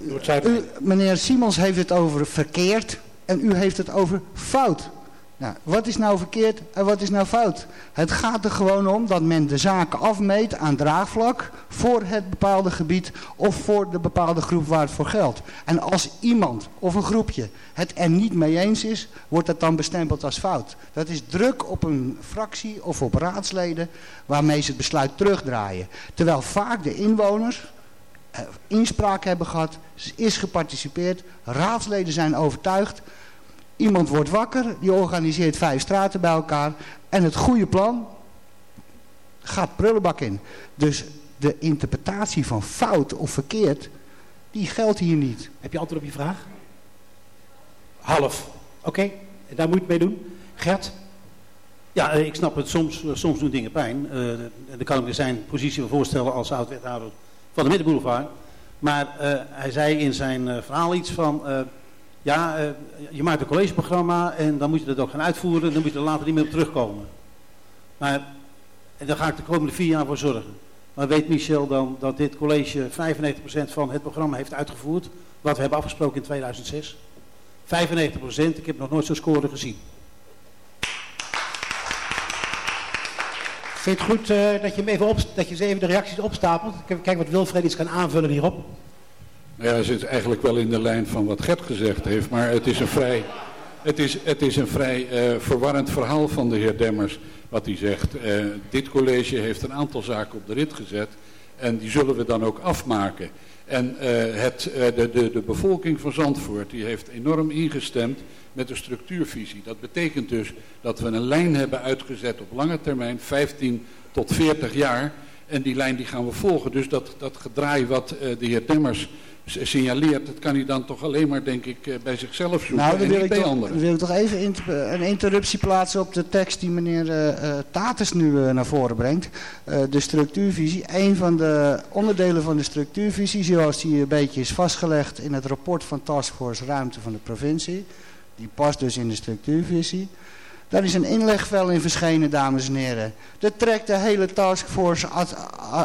u, meneer Simons heeft het over verkeerd en u heeft het over fout. Nou, wat is nou verkeerd en wat is nou fout? Het gaat er gewoon om dat men de zaken afmeet aan draagvlak voor het bepaalde gebied of voor de bepaalde groep waar het voor geldt. En als iemand of een groepje het er niet mee eens is, wordt dat dan bestempeld als fout. Dat is druk op een fractie of op raadsleden waarmee ze het besluit terugdraaien. Terwijl vaak de inwoners inspraak hebben gehad, is geparticipeerd, raadsleden zijn overtuigd. Iemand wordt wakker, die organiseert vijf straten bij elkaar en het goede plan gaat prullenbak in. Dus de interpretatie van fout of verkeerd, die geldt hier niet. Heb je antwoord op je vraag? Half. Oké, daar moet je het mee doen. Gert? Ja, eh, ik snap het. Soms, eh, soms doen dingen pijn. Eh, daar kan ik me zijn positie voorstellen als oud-wethouder van de Middenboulevard. Maar eh, hij zei in zijn eh, verhaal iets van... eh, ja, je maakt een collegeprogramma en dan moet je dat ook gaan uitvoeren. Dan moet je er later niet meer op terugkomen. Maar en daar ga ik de komende vier jaar voor zorgen. Maar weet Michel dan dat dit college 95% van het programma heeft uitgevoerd... wat we hebben afgesproken in 2006? 95%, ik heb nog nooit zo'n score gezien. Vind je het goed eh, dat, je hem even op, dat je ze even de reacties opstapelt? Kijk wat Wilfred iets kan aanvullen hierop. Nou Ja, het zit eigenlijk wel in de lijn van wat Gert gezegd heeft, maar het is een vrij, het is, het is een vrij eh, verwarrend verhaal van de heer Demmers, wat hij zegt. Eh, dit college heeft een aantal zaken op de rit gezet en die zullen we dan ook afmaken. En eh, het, eh, de, de, de bevolking van Zandvoort die heeft enorm ingestemd met de structuurvisie. Dat betekent dus dat we een lijn hebben uitgezet op lange termijn, 15 tot 40 jaar. En die lijn die gaan we volgen. Dus dat, dat gedraai wat eh, de heer Demmers signaleert, dat kan hij dan toch alleen maar, denk ik, eh, bij zichzelf zoeken Nou, en dan wil, niet ik bij toch, anderen. wil ik toch even inter- een interruptie plaatsen op de tekst die meneer eh, Tatus nu naar voren brengt. De structuurvisie. Een van de onderdelen van de structuurvisie, zoals die een beetje is vastgelegd in het rapport van Taskforce Ruimte van de provincie. Die past dus in de structuurvisie. Daar is een inlegvel in verschenen, dames en heren. Dat trekt de hele taskforce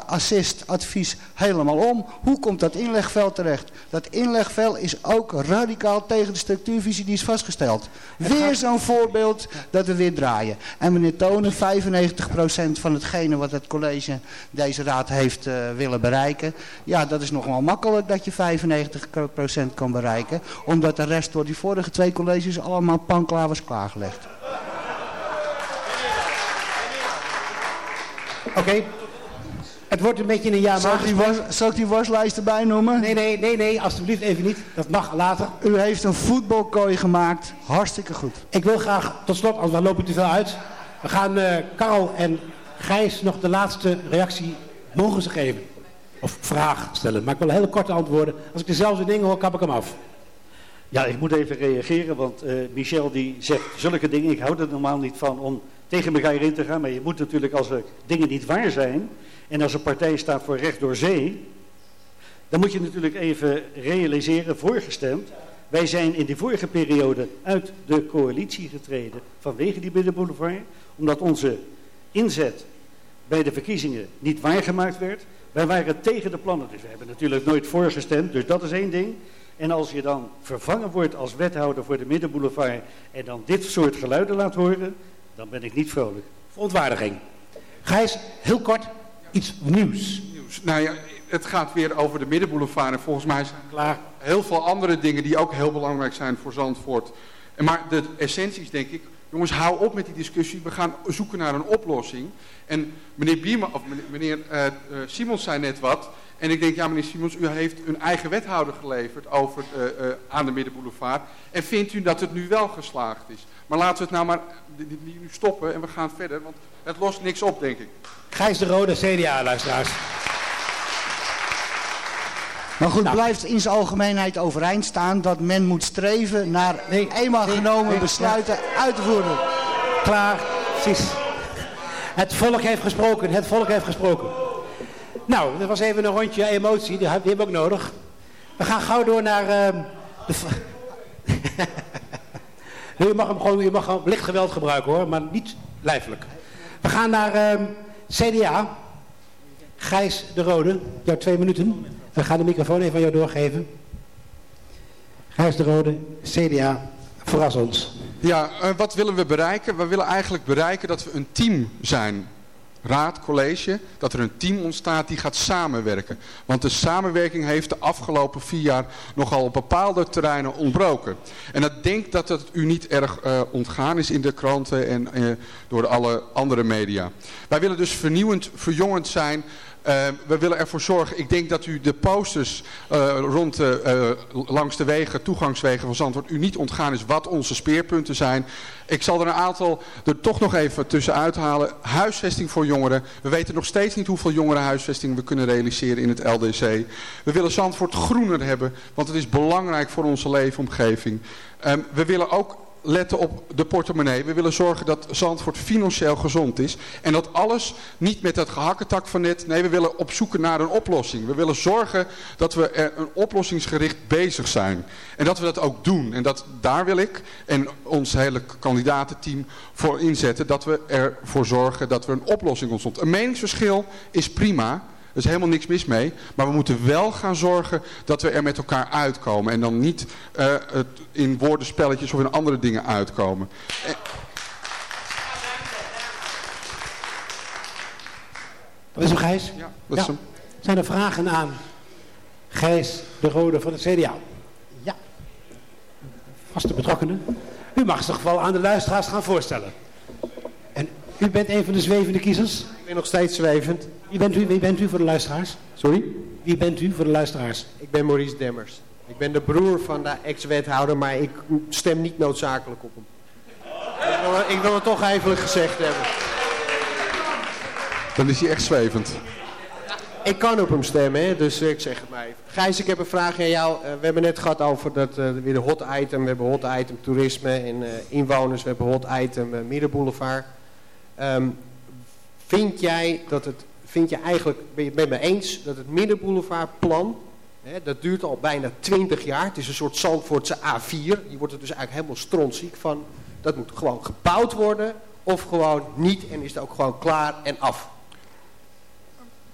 assist advies helemaal om. Hoe komt dat inlegvel terecht? Dat inlegvel is ook radicaal tegen de structuurvisie die is vastgesteld. Weer zo'n voorbeeld dat we weer draaien. En meneer Tonen, 95% van hetgene wat het college deze raad heeft uh, willen bereiken. Ja, dat is nog wel makkelijk dat je 95% kan bereiken. Omdat de rest door die vorige twee colleges allemaal panklaar was klaargelegd. Oké. Het wordt een beetje een jaar zal ik, die was, zal ik die waslijst erbij noemen? Nee, nee, nee, nee, alsjeblieft even niet. Dat mag later. U heeft een voetbalkooi gemaakt. Hartstikke goed. Ik wil graag, tot slot, anders we lopen te veel uit. We gaan uh, Karel en Gijs nog de laatste reactie mogen ze geven. Of vraag stellen. Maar ik wil hele korte antwoorden. Als ik dezelfde dingen hoor, kap ik hem af. Ja, ik moet even reageren, want uh, Michel die zegt zulke dingen. Ik hou er normaal niet van om tegen elkaar in te gaan. Maar je moet natuurlijk als er dingen niet waar zijn en als een partij staat voor recht door zee, dan moet je natuurlijk even realiseren, voorgestemd. Wij zijn in die vorige periode uit de coalitie getreden vanwege die binnenboulevard, omdat onze inzet bij de verkiezingen niet waargemaakt werd. Wij waren tegen de plannen, dus we hebben natuurlijk nooit voorgestemd, dus dat is één ding. En als je dan vervangen wordt als wethouder voor de Middenboulevard en dan dit soort geluiden laat horen, dan ben ik niet vrolijk. Verontwaardiging. Gijs, heel kort, iets nieuws. nieuws. Nou ja, het gaat weer over de Middenboulevard en volgens mij zijn klaar heel veel andere dingen die ook heel belangrijk zijn voor Zandvoort. Maar de essentie is denk ik, jongens hou op met die discussie, we gaan zoeken naar een oplossing. En meneer Bierman, of meneer uh, Simons zei net wat, en ik denk, ja meneer Simons, u heeft een eigen wethouder geleverd over, uh, uh, aan de Middenboulevard. En vindt u dat het nu wel geslaagd is? Maar laten we het nou maar nu stoppen en we gaan verder, want het lost niks op, denk ik. Gijs de Rode, CDA-luisteraars. Maar goed, nou. blijft in zijn algemeenheid overeind staan dat men moet streven naar nee, eenmaal genomen besluiten uit te voeren. Klaar, precies. Het volk heeft gesproken, het volk heeft gesproken. Nou, dat was even een rondje emotie, die hebben we ook nodig. We gaan gauw door naar uh, de... u mag hem gewoon, u mag hem licht geweld gebruiken hoor, maar niet lijfelijk. We gaan naar uh, CDA. Gijs de Rode, jouw twee minuten. We gaan de microfoon even aan jou doorgeven. Gijs de Rode, CDA, verras ons. Ja, uh, wat willen we bereiken? We willen eigenlijk bereiken dat we een team zijn raad, college, dat er een team ontstaat die gaat samenwerken. Want de samenwerking heeft de afgelopen vier jaar nogal op bepaalde terreinen ontbroken. En ik denk dat het u niet erg uh, ontgaan is in de kranten en uh, door alle andere media. Wij willen dus vernieuwend, verjongend zijn uh, we willen ervoor zorgen, ik denk dat u de posters rond de, langs de wegen, toegangswegen van Zandvoort, u niet ontgaan is wat onze speerpunten zijn. Ik zal er een aantal er toch nog even tussenuit halen. Huisvesting voor jongeren. We weten nog steeds niet hoeveel jongerenhuisvesting we kunnen realiseren in het LDC. We willen Zandvoort groener hebben, want het is belangrijk voor onze leefomgeving. Um, we willen ook letten op de portemonnee. We willen zorgen dat Zandvoort financieel gezond is. En dat alles niet met dat gehakketak van net. Nee, we willen op zoeken naar een oplossing. We willen zorgen dat we er een oplossingsgericht bezig zijn. En dat we dat ook doen. En dat, daar wil ik en ons hele kandidatenteam voor inzetten. Dat we ervoor zorgen dat er een oplossing ontstond. Een meningsverschil is prima. Er is helemaal niks mis mee. Maar we moeten wel gaan zorgen dat we er met elkaar uitkomen. En dan niet uh, in woordenspelletjes of in andere dingen uitkomen. Dat is hem Gijs? Ja, dat is hem. Zijn er vragen aan Gijs de Rode van het CDA? Ja. Vaste betrokkenen. U mag zich wel aan de luisteraars gaan voorstellen. U bent een van de zwevende kiezers? Ik ben nog steeds zwevend. Wie bent u, wie bent u voor de luisteraars? Sorry? Wie bent u voor de luisteraars? Ik ben Maurice Demmers. Ik ben de broer van de ex-wethouder, maar ik stem niet noodzakelijk op hem. Ik wil, ik wil het toch even gezegd hebben. Dan is hij echt zwevend. Ik kan op hem stemmen, hè, dus ik zeg het maar even. Gijs, ik heb een vraag aan jou. Uh, we hebben net gehad over dat, uh, weer de hot item. We hebben hot item toerisme en uh, inwoners. We hebben hot item middenboulevard. Um, vind jij dat het vind je eigenlijk, ben je het met me eens, dat het middenboulevardplan, hè, dat duurt al bijna 20 jaar. Het is een soort Zandvoortse A4. Je wordt er dus eigenlijk helemaal strontziek van. Dat moet gewoon gebouwd worden of gewoon niet en is het ook gewoon klaar en af.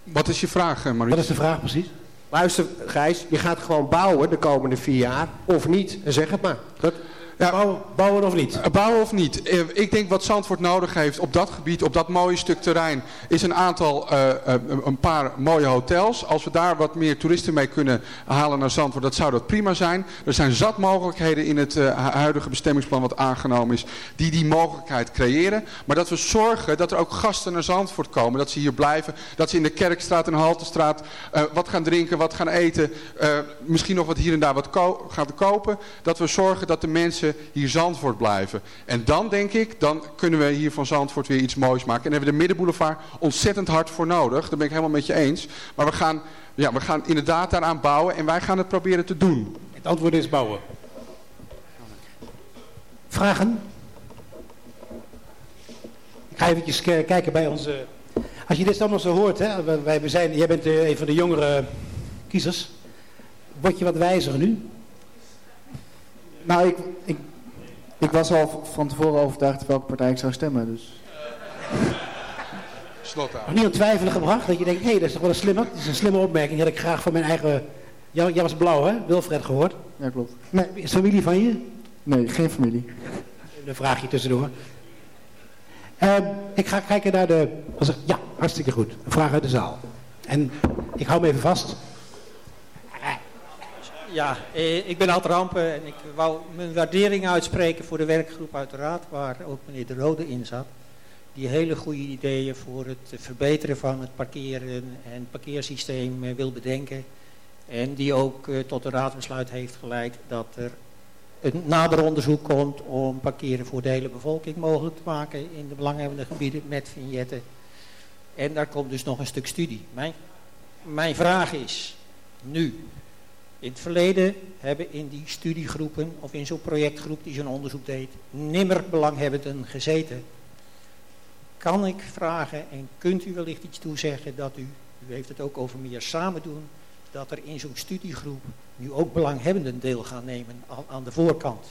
Wat is je vraag, Marie? Wat is de vraag precies? Luister Gijs, je gaat gewoon bouwen de komende vier jaar of niet. En zeg het maar. Dat, Ja, bouwen, bouwen of niet? Eh, Bouwen of niet? Eh, Ik denk wat Zandvoort nodig heeft op dat gebied, op dat mooie stuk terrein, is een aantal, eh, een paar mooie hotels. Als we daar wat meer toeristen mee kunnen halen naar Zandvoort, dat zou dat prima zijn. Er zijn zat mogelijkheden in het huidige bestemmingsplan wat aangenomen is, die die mogelijkheid creëren. Maar dat we zorgen dat er ook gasten naar Zandvoort komen, dat ze hier blijven, dat ze in de Kerkstraat en Haltestraat wat gaan drinken, wat gaan eten, misschien nog wat hier en daar wat ko gaan kopen. Dat we zorgen dat de mensen hier Zandvoort blijven. En dan denk ik, dan kunnen we hier van Zandvoort weer iets moois maken. En daar hebben we de Middenboulevard ontzettend hard voor nodig. Daar ben ik helemaal met je eens. Maar we gaan, ja, we gaan inderdaad daaraan bouwen en wij gaan het proberen te doen. Het antwoord is bouwen. Vragen? Ik ga eventjes k- kijken bij onze... Als je dit allemaal zo hoort, hè, wij- zijn, jij bent eh, een van de jongere kiezers. Word je wat wijzer nu? Nou, ik, ik, ik was al van tevoren overtuigd welke partij ik zou stemmen. Dus. Nog niet aan twijfelen gebracht? Dat je denkt, hé, hey, dat is toch wel een slimme, dat is een slimme opmerking. Die had ik graag van mijn eigen... Jij, jij was blauw, hè? Wilfred gehoord. Ja, klopt. Nee, is familie van je? Nee, geen familie. Een vraagje tussendoor. Ehm, ik ga kijken naar de... was er- Ja, hartstikke goed. Een vraag uit de zaal. En ik hou me even vast. Ja, eh, ik ben Ad Rampen en ik wou mijn waardering uitspreken voor de werkgroep uit de Raad, waar ook meneer De Rode in zat. Die hele goede ideeën voor het verbeteren van het parkeren en parkeersysteem eh, wil bedenken. En die ook eh, tot een raadsbesluit heeft geleid dat er een nader onderzoek komt om parkeren voor de hele bevolking mogelijk te maken in de belanghebbende gebieden met vignetten. En daar komt dus nog een stuk studie. Mijn, mijn vraag is, nu, in het verleden hebben in die studiegroepen of in zo'n projectgroep die zo'n onderzoek deed, nimmer belanghebbenden gezeten. Kan ik vragen en kunt u wellicht iets toezeggen dat u, u heeft het ook over meer samen doen, dat er in zo'n studiegroep nu ook belanghebbenden deel gaan nemen aan, de voorkant?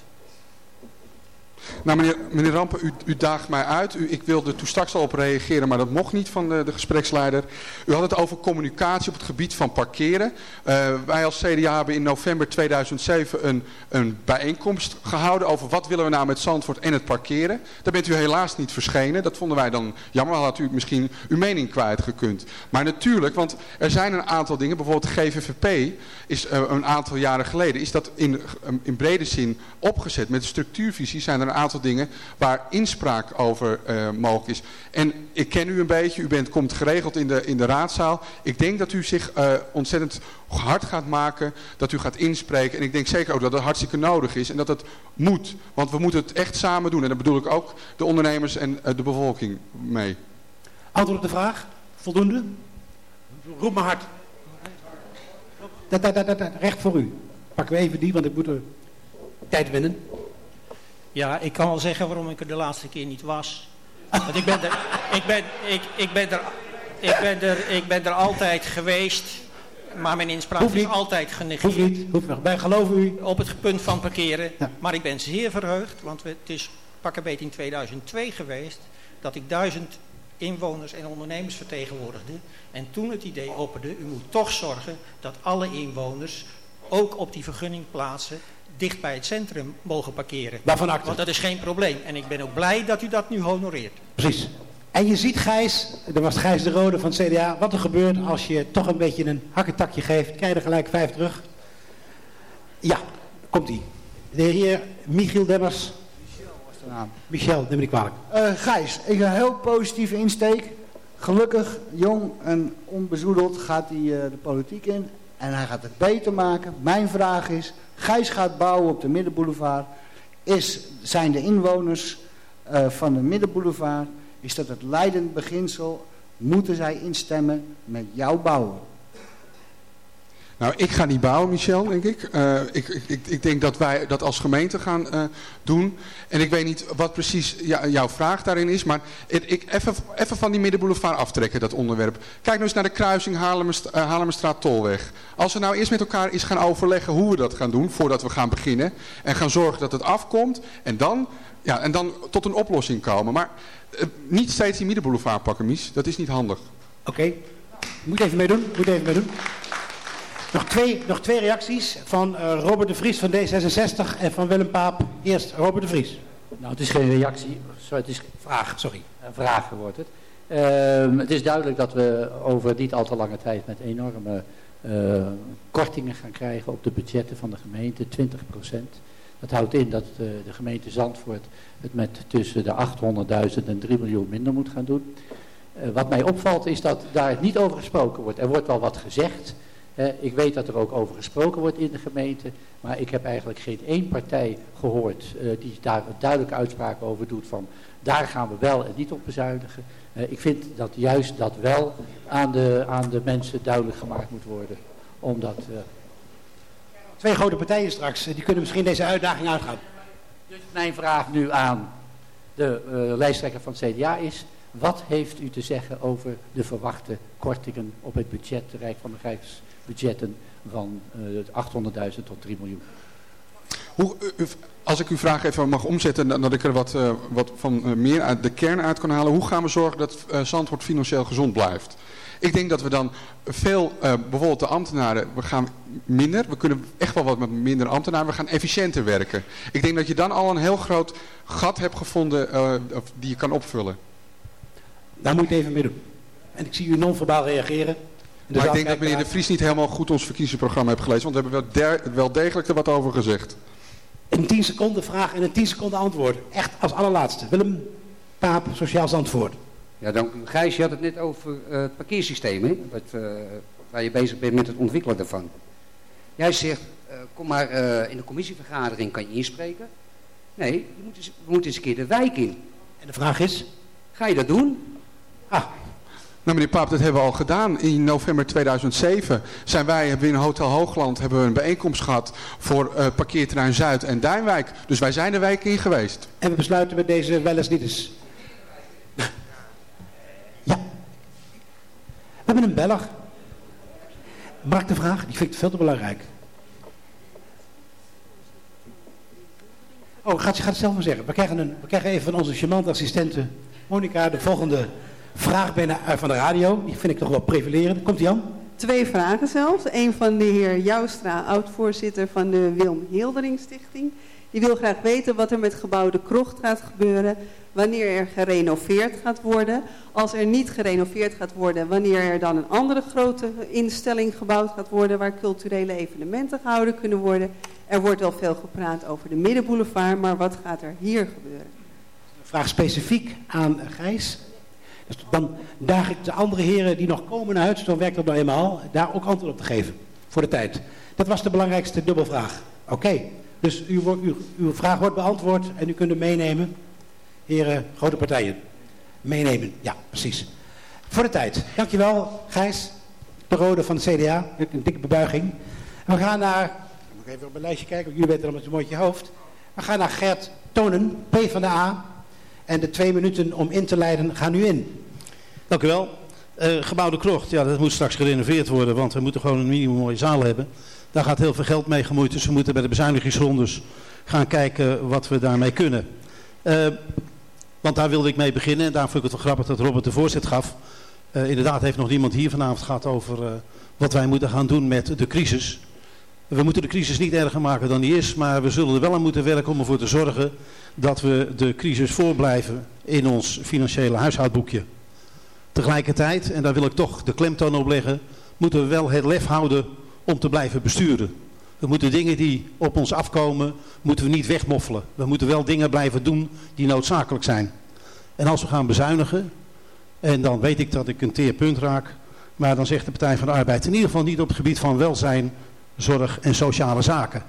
Nou meneer, meneer Rampen, u, u daagt mij uit. U, ik wilde toen straks al op reageren, maar dat mocht niet van de, de gespreksleider. U had het over communicatie op het gebied van parkeren. Eh, wij als CDA hebben in november 2007 een, een bijeenkomst gehouden over wat willen we nou met Zandvoort en het parkeren. Daar bent u helaas niet verschenen. Dat vonden wij dan jammer, had u misschien uw mening kwijtgekund. Maar natuurlijk, want er zijn een aantal dingen, bijvoorbeeld de GVVP is eh, een aantal jaren geleden, is dat in, in brede zin opgezet. Met de structuurvisie zijn er een aantal dingen waar inspraak over eh, mogelijk is. En ik ken u een beetje, u bent, komt geregeld in de, in de raadzaal. Ik denk dat u zich eh, ontzettend hard gaat maken, dat u gaat inspreken. En ik denk zeker ook dat dat hartstikke nodig is en dat het moet. Want we moeten het echt samen doen. En daar bedoel ik ook de ondernemers en eh, de bevolking mee. Antwoord op de vraag? Voldoende? Roep maar hard. Dat, dat, dat, recht voor u. Pakken we even die, want ik moet er tijd winnen. Ja, ik kan wel zeggen waarom ik er de laatste keer niet was. Want ik ben er, ik ben, ik, ik ben er, ik ben er, ik ben er altijd geweest. Maar mijn inspraak Hoeft is altijd genegeerd. Hoeft niet, hoeft nog. Wij geloven u. Op het punt van parkeren. Maar ik ben zeer verheugd, want het is pakkenbeet in 2002 geweest dat ik duizend inwoners en ondernemers vertegenwoordigde. En toen het idee opperde, u moet toch zorgen dat alle inwoners ook op die vergunningplaatsen dicht bij het centrum mogen parkeren. Waarvan acte? Want dat is geen probleem. En ik ben ook blij dat u dat nu honoreert. Precies. En je ziet Gijs, er was Gijs de Rode van het CDA, wat er gebeurt als je toch een beetje een hakketakje geeft. Krijg je er gelijk vijf terug. Ja, komt ie. De heer Michiel Demmers. Michel, neem me niet kwalijk. Eh, Gijs, ik heb een heel positieve insteek. Gelukkig, jong en onbezoedeld gaat hij eh, de politiek in. En hij gaat het beter maken. Mijn vraag is, Gijs gaat bouwen op de Middenboulevard. Is, zijn de inwoners eh, van de Middenboulevard, is dat het leidend beginsel? Moeten zij instemmen met jouw bouwen? Nou, ik ga niet bouwen, Michel, denk ik. Eh, ik, ik, ik. ik denk dat wij dat als gemeente gaan eh, doen. En ik weet niet wat precies jou- jouw vraag daarin is. Maar ik, even, even van die middenboulevard aftrekken, dat onderwerp. Kijk nou eens naar de kruising eh, Haarlemmerstraat-Tolweg. Als we nou eerst met elkaar eens gaan overleggen hoe we dat gaan doen, voordat we gaan beginnen. En gaan zorgen dat het afkomt. En dan Ja, en dan tot een oplossing komen. Maar niet steeds die middenboulevard pakken, Mies. Dat is niet handig. Oké. Moet even meedoen. Moet even meedoen. Nog twee, nog twee reacties van eh, Robert de Vries van D66 en van Willem Paap. Eerst Robert de Vries. Nou, het is geen reactie, sorry, het is vraag, sorry, een vraag wordt het. Ehm, het is duidelijk dat we over niet al te lange tijd met enorme eh, kortingen gaan krijgen op de budgetten van de gemeente, 20% Dat houdt in dat de, de gemeente Zandvoort het met tussen de 800.000 en 3 miljoen minder moet gaan doen. Eh, wat mij opvalt is dat daar niet over gesproken wordt. Er wordt wel wat gezegd, ik weet dat er ook over gesproken wordt in de gemeente, maar ik heb eigenlijk geen één partij gehoord uh, die daar een duidelijke uitspraak over doet van daar gaan we wel en niet op bezuinigen. Uh, ik vind dat juist dat wel aan de, aan de mensen duidelijk gemaakt moet worden. Omdat... Uh... Twee grote partijen straks, die kunnen misschien deze uitdaging uitgaan. Dus mijn vraag nu aan de lijsttrekker van het CDA is... Wat heeft u te zeggen over de verwachte kortingen op het budget, de Rijk van de Rijks budgetten van uh, eh, 800.000 tot 3 miljoen. Hoe, als ik uw vraag even mag omzetten, dan dat ik er wat, uh, wat van uh, meer uit de kern uit kan halen. Hoe gaan we zorgen dat Zandvoort financieel gezond blijft? Ik denk dat we dan veel, bijvoorbeeld de ambtenaren, we gaan minder. We kunnen echt wel wat met minder ambtenaren. We gaan efficiënter werken. Ik denk dat je dan al een heel groot gat hebt gevonden die je kan opvullen. Daar moet je even mee doen. En ik zie u non-verbaal reageren. Dus maar ik denk dat meneer De Vries niet helemaal goed ons verkiezingsprogramma heeft gelezen. Want we hebben wel, wel degelijk er wat over gezegd. Een 10 seconden vraag en een 10 seconden antwoord. Echt als allerlaatste. Willem Paap, Sociaal Zandvoort. Ja, dank u. Gijs, je had het net over uh, het parkeersysteem, hè? Wat, uh, waar je bezig bent met het ontwikkelen daarvan. Jij zegt, uh, kom maar in de commissievergadering kan je inspreken. Nee, je moet eens, we moeten eens een keer de wijk in. En de vraag is? Ga je dat doen? Ah, nou meneer Paap, dat hebben we al gedaan. In november 2007 zijn wij, hebben in Hotel Hoogland hebben we een bijeenkomst gehad voor uh, parkeerterrein Zuid en Duinwijk. Dus wij zijn de wijk in geweest. En we besluiten met deze wel eens niet eens. Ja. We hebben een beller. Mark de vraag, die vind ik veel te belangrijk. Oh, gaat, gaat het zelf maar zeggen. We krijgen, een, we krijgen even van onze charmante assistente Monika de volgende vraag binnen van de radio. Die vind ik toch wel prevalerend. Komt Jan? Twee vragen zelfs. Eén van de heer Joustra, oud-voorzitter van de Wilm Hildering Stichting. Die wil graag weten wat er met gebouw De Krocht gaat gebeuren. Wanneer er gerenoveerd gaat worden. Als er niet gerenoveerd gaat worden, wanneer er dan een andere grote instelling gebouwd gaat worden. Waar culturele evenementen gehouden kunnen worden. Er wordt wel veel gepraat over de Middenboulevard, maar wat gaat er hier gebeuren? Vraag specifiek aan Gijs. Dus dan daag ik de andere heren die nog komen huis, zo werkt dat nou eenmaal, daar ook antwoord op te geven. Voor de tijd. Dat was de belangrijkste dubbelvraag. Oké, dus uw, uw, uw vraag wordt beantwoord en u kunt hem meenemen. Heren, grote partijen. Meenemen, ja, precies. Voor de tijd. Dankjewel, Gijs. De Rode van het CDA. Een dikke bebuiging. we gaan naar, ik moet even op mijn lijstje kijken, jullie weten dan met zo'n mooie hoofd. We gaan naar Gert Tonen, P van de A. En de twee minuten om in te leiden gaan nu in. Dank u wel. Uh, gebouw de Krocht, ja, dat moet straks gerenoveerd worden, want we moeten gewoon een minimum mooie zaal hebben. Daar gaat heel veel geld mee gemoeid, dus we moeten bij de bezuinigingsrondes gaan kijken wat we daarmee kunnen. Uh, want daar wilde ik mee beginnen en daar vond ik het wel grappig dat Robert de voorzet gaf. Uh, inderdaad heeft nog niemand hier vanavond gehad over wat wij moeten gaan doen met de crisis. We moeten de crisis niet erger maken dan die is, maar we zullen er wel aan moeten werken om ervoor te zorgen dat we de crisis voorblijven in ons financiële huishoudboekje. Tegelijkertijd, en daar wil ik toch de klemtoon op leggen, moeten we wel het lef houden om te blijven besturen. We moeten dingen die op ons afkomen, moeten we niet wegmoffelen. We moeten wel dingen blijven doen die noodzakelijk zijn. En als we gaan bezuinigen, en dan weet ik dat ik een teerpunt raak, maar dan zegt de Partij van de Arbeid in ieder geval niet op het gebied van welzijn, zorg en sociale zaken.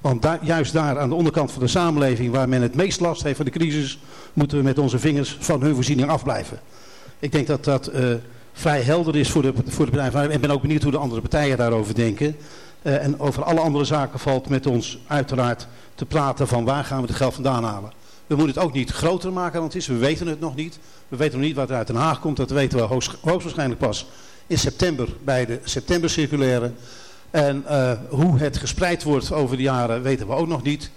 Want juist daar aan de onderkant van de samenleving waar men het meest last heeft van de crisis, moeten we met onze vingers van hun voorziening afblijven. Ik denk dat dat uh, vrij helder is voor de, voor de ben ook benieuwd hoe de andere partijen daarover denken. Uh, en over alle andere zaken valt met ons uiteraard te praten van waar gaan we het geld vandaan halen. We moeten het ook niet groter maken dan het is. We weten het nog niet. We weten nog niet wat er uit Den Haag komt. Dat weten we hoogst, hoogstwaarschijnlijk pas in september bij de septembercirculaire. En uh, hoe het gespreid wordt over de jaren weten we ook nog niet.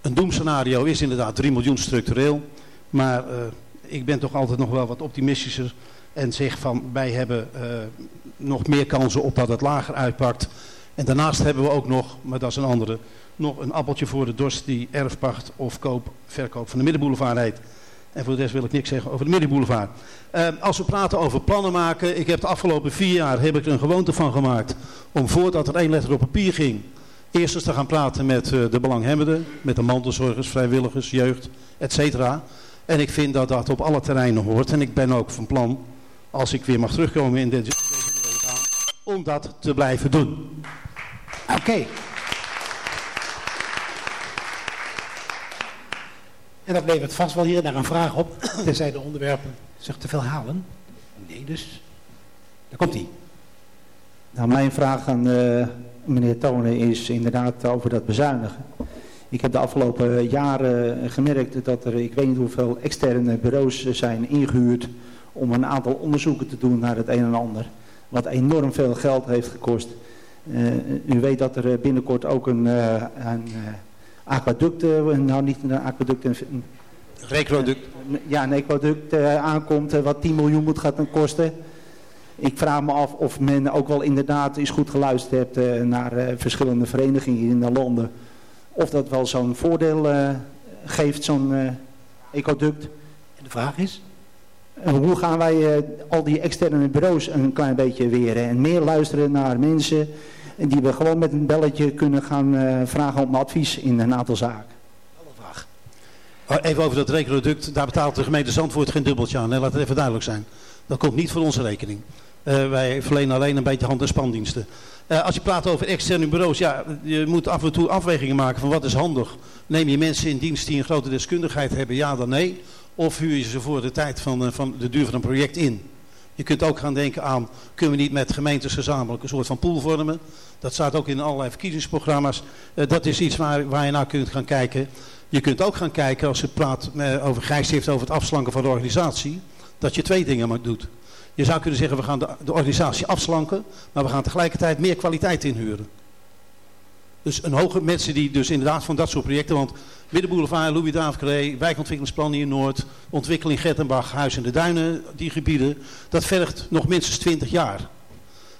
een doemscenario is inderdaad 3 miljoen structureel. Maar ik ben toch altijd nog wel wat optimistischer. En zeg van wij hebben uh, nog meer kansen op dat het lager uitpakt. En daarnaast hebben we ook nog, maar dat is een andere, nog een appeltje voor de dorst die erfpacht of koop, verkoop van de middenboulevard heet. En voor de rest wil ik niks zeggen over de middenboulevard. Uh, als we praten over plannen maken, ik heb de afgelopen vier jaar heb ik er een gewoonte van gemaakt om voordat er één letter op papier ging, eerst eens te gaan praten met uh, de belanghebbenden, met de mantelzorgers, vrijwilligers, jeugd, etc. En ik vind dat dat op alle terreinen hoort. En ik ben ook van plan, als ik weer mag terugkomen in deze, deze om dat te blijven doen. Oké. Okay. En dat levert vast wel hier naar een vraag op, tenzij de onderwerpen zich te veel halen. Nee, dus. Daar komt hij. Nou, mijn vraag aan uh, meneer Tonen is inderdaad over dat bezuinigen. Ik heb de afgelopen jaren gemerkt dat er, ik weet niet hoeveel externe bureaus zijn ingehuurd om een aantal onderzoeken te doen naar het een en ander. Wat enorm veel geld heeft gekost. Uh, u weet dat er binnenkort ook een, uh, een aquaduct, nou niet een aquaduct, een, Recroduct. Ja, een equaduct uh, aankomt wat 10 miljoen moet gaan kosten. Ik vraag me af of men ook wel inderdaad eens goed geluisterd uh, naar verschillende verenigingen in de landen. Of dat wel zo'n voordeel geeft, zo'n ecoduct. En de vraag is? hoe gaan wij al die externe bureaus een klein beetje weren en meer luisteren naar mensen die we gewoon met een belletje kunnen gaan vragen om advies in een aantal zaken. Oh, even over dat rekenproduct. Daar betaalt de gemeente Zandvoort geen dubbeltje aan. Laat het even duidelijk zijn. Dat komt niet voor onze rekening. Uh, wij verlenen alleen een beetje hand- en spandiensten. Uh, als je praat over externe bureaus, ja, je moet af en toe afwegingen maken van wat is handig. Neem je mensen in dienst die een grote deskundigheid hebben, ja dan nee. Of huur je ze voor de tijd van, uh, van de duur van een project in. Je kunt ook gaan denken aan, kunnen we niet met gemeentes gezamenlijk een soort van pool vormen. Dat staat ook in allerlei verkiezingsprogramma's. dat is iets waar, waar je naar kunt gaan kijken. Je kunt ook gaan kijken, als je praat over Gijs heeft over het afslanken van de organisatie, dat je twee dingen doet. Je zou kunnen zeggen, we gaan de, de organisatie afslanken, maar we gaan tegelijkertijd meer kwaliteit inhuren. Dus een hoge mensen die dus inderdaad van dat soort projecten, want Middenboulevard, Louis Davidkree, wijkontwikkelingsplan hier Noord, ontwikkeling Gertenbach, Huis in de Duinen, die gebieden, dat vergt nog minstens 20 jaar.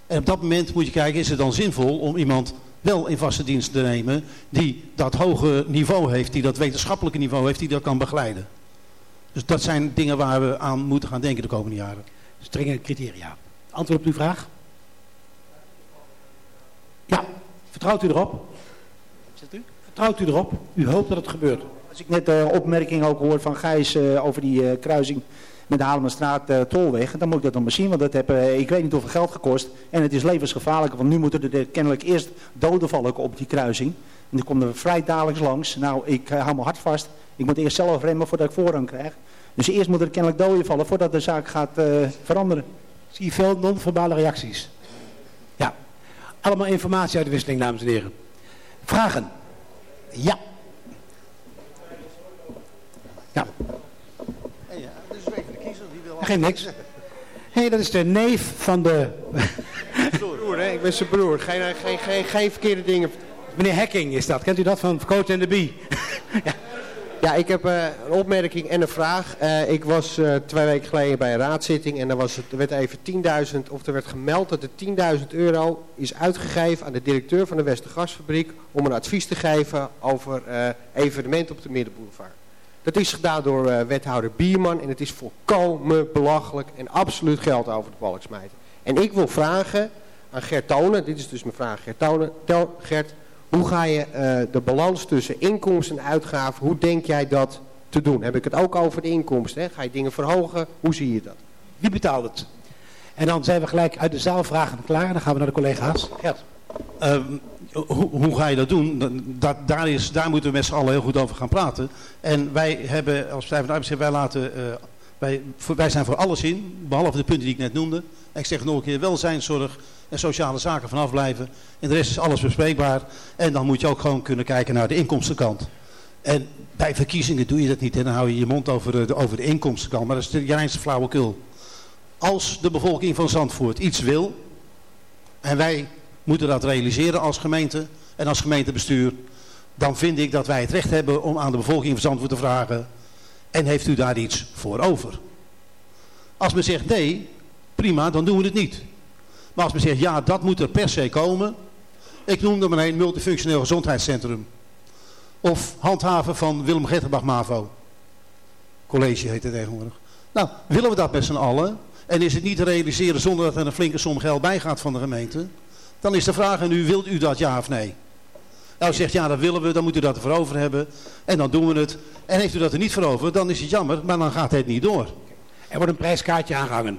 En op dat moment moet je kijken, is het dan zinvol om iemand wel in vaste dienst te nemen die dat hoge niveau heeft, die dat wetenschappelijke niveau heeft, die dat kan begeleiden. Dus dat zijn dingen waar we aan moeten gaan denken de komende jaren. Strenge criteria. Antwoord op uw vraag? Ja, vertrouwt u erop? Zegt u? Vertrouwt u erop? U hoopt dat het gebeurt. Als ik net de opmerking ook hoor van Gijs uh, over die uh, kruising met de Halemerstraat uh, Tolweg, dan moet ik dat dan maar zien, want dat heb uh, ik weet niet hoeveel geld gekost. En het is levensgevaarlijk, want nu moeten er kennelijk eerst doden vallen op die kruising. En die komen er vrij dagelijks langs. Nou, ik uh, hou mijn hart vast. Ik moet eerst zelf remmen voordat ik voorrang krijg. Dus eerst moet er kennelijk doden vallen voordat de zaak gaat veranderen. Zie je veel non-verbale reacties? Ja. Allemaal informatie uit de wisseling, dames en heren. Vragen? Ja. Ja. Geen niks. Hé, hey, dat is de neef van de... broer, hè? Ik ben zijn broer. Geen, geen, geen, geen verkeerde dingen. Meneer Hekking is dat. Kent u dat van Coach and the Bee? ja. Ja, ik heb uh, een opmerking en een vraag. Uh, ik was uh, twee weken geleden bij een raadzitting en er, was er werd even 10.000, of er werd gemeld dat er 10.000 euro is uitgegeven aan de directeur van de Westergasfabriek om een advies te geven over evenementen op de Middenboulevard. Dat is gedaan door wethouder Bierman en het is volkomen belachelijk en absoluut geld over de balk smijten. En ik wil vragen aan Gert Tonen, dit is dus mijn vraag Gert Tonen, Gert, hoe ga je uh, de balans tussen inkomsten en uitgaven, hoe denk jij dat te doen? Heb ik het ook over de inkomsten, hè? ga je dingen verhogen, hoe zie je dat? Wie betaalt het? En dan zijn we gelijk uit de zaal vragen klaar, dan gaan we naar de collega's. Gert. Um, hoe, hoe, ga je dat doen? Dat, daar, is, daar moeten we met z'n allen heel goed over gaan praten. En wij hebben als Partij van de Arbeid wij laten... Uh, wij, voor, wij zijn voor alles in, behalve de punten die ik net noemde. Ik zeg nog een keer, welzijn, zorg en sociale zaken vanaf blijven. En de rest is alles bespreekbaar. En dan moet je ook gewoon kunnen kijken naar de inkomstenkant. En bij verkiezingen doe je dat niet. En dan hou je je mond over de, over de inkomstenkant. Maar dat is de Jarijnse flauwekul. Als de bevolking van Zandvoort iets wil... en wij moeten dat realiseren als gemeente en als gemeentebestuur, dan vind ik dat wij het recht hebben om aan de bevolking van Zandvoort te vragen, en heeft u daar iets voor over? Als men zegt nee, prima, dan doen we het niet. Maar als men zegt ja, dat moet er per se komen, ik noemde maar een multifunctioneel gezondheidscentrum. Of handhaven van Willem Getterbach MAVO. College heet het tegenwoordig. Nou, willen we dat met z'n allen? En is het niet te realiseren zonder dat er een flinke som geld bij gaat van de gemeente? Dan is de vraag aan u, wilt u dat ja of nee? Nou, u zegt ja, dat willen we, dan moet u dat ervoor over hebben. En dan doen we het. En heeft u dat er niet voor over, dan is het jammer, maar dan gaat het niet door. Er wordt een prijskaartje aangehangen.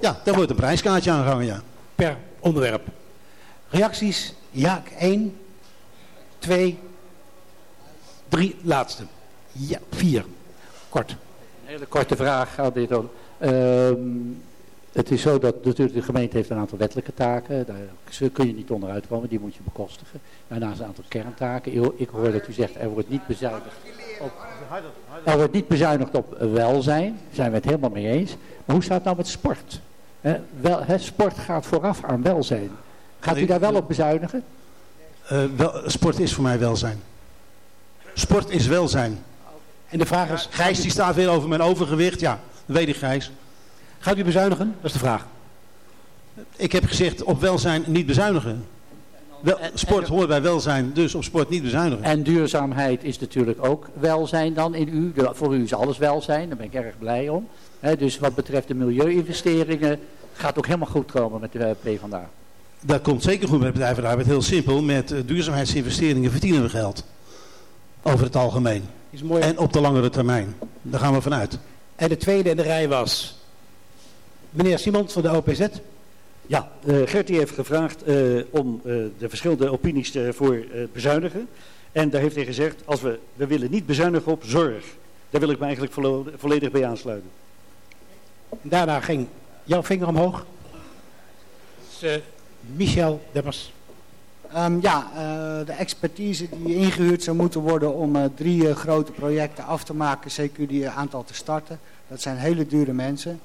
Ja, er wordt een prijskaartje aangehangen, ja. Per onderwerp. Reacties? Ja, één, twee, drie, laatste. Ja, vier. Kort. Een hele korte vraag aan dit. Ehm het is zo dat natuurlijk de gemeente heeft een aantal wettelijke taken. Daar kun je niet onderuit komen, die moet je bekostigen. Daarnaast een aantal kerntaken. Ik hoor dat u zegt er wordt niet bezuinigd op, er wordt niet bezuinigd op welzijn. Daar zijn we het helemaal mee eens. Maar hoe staat het nou met sport? Wel, sport gaat vooraf aan welzijn. Gaat u daar wel op bezuinigen? Uh, wel, sport is voor mij welzijn. Sport is welzijn. En de vraag is... Gijs die staat weer over mijn overgewicht. Ja, dat weet ik Gijs. Gaat u bezuinigen? Dat is de vraag. Ik heb gezegd op welzijn niet bezuinigen. Wel, sport hoort bij welzijn, dus op sport niet bezuinigen. En duurzaamheid is natuurlijk ook welzijn dan in u. voor u is alles welzijn, daar ben ik erg blij om. dus wat betreft de milieuinvesteringen gaat ook helemaal goed komen met de eh, PvdA. Dat komt zeker goed met het bedrijf van de arbeid. Heel simpel, met uh, duurzaamheidsinvesteringen verdienen we geld. Over het algemeen. Is mooi. En op de langere termijn. Daar gaan we vanuit. En de tweede in de rij was Meneer Simons van de OPZ. Ja, uh, Gertie heeft gevraagd uh, om uh, de verschillende opinies te, voor bezuinigen. En daar heeft hij gezegd, als we, we willen niet bezuinigen op zorg. Daar wil ik me eigenlijk vo volledig bij aansluiten. Daarna ging jouw vinger omhoog. Dus, Michel Demmers. Um, ja, de expertise die ingehuurd zou moeten worden om drie grote projecten af te maken, zeker die aantal te starten. Dat zijn hele dure mensen.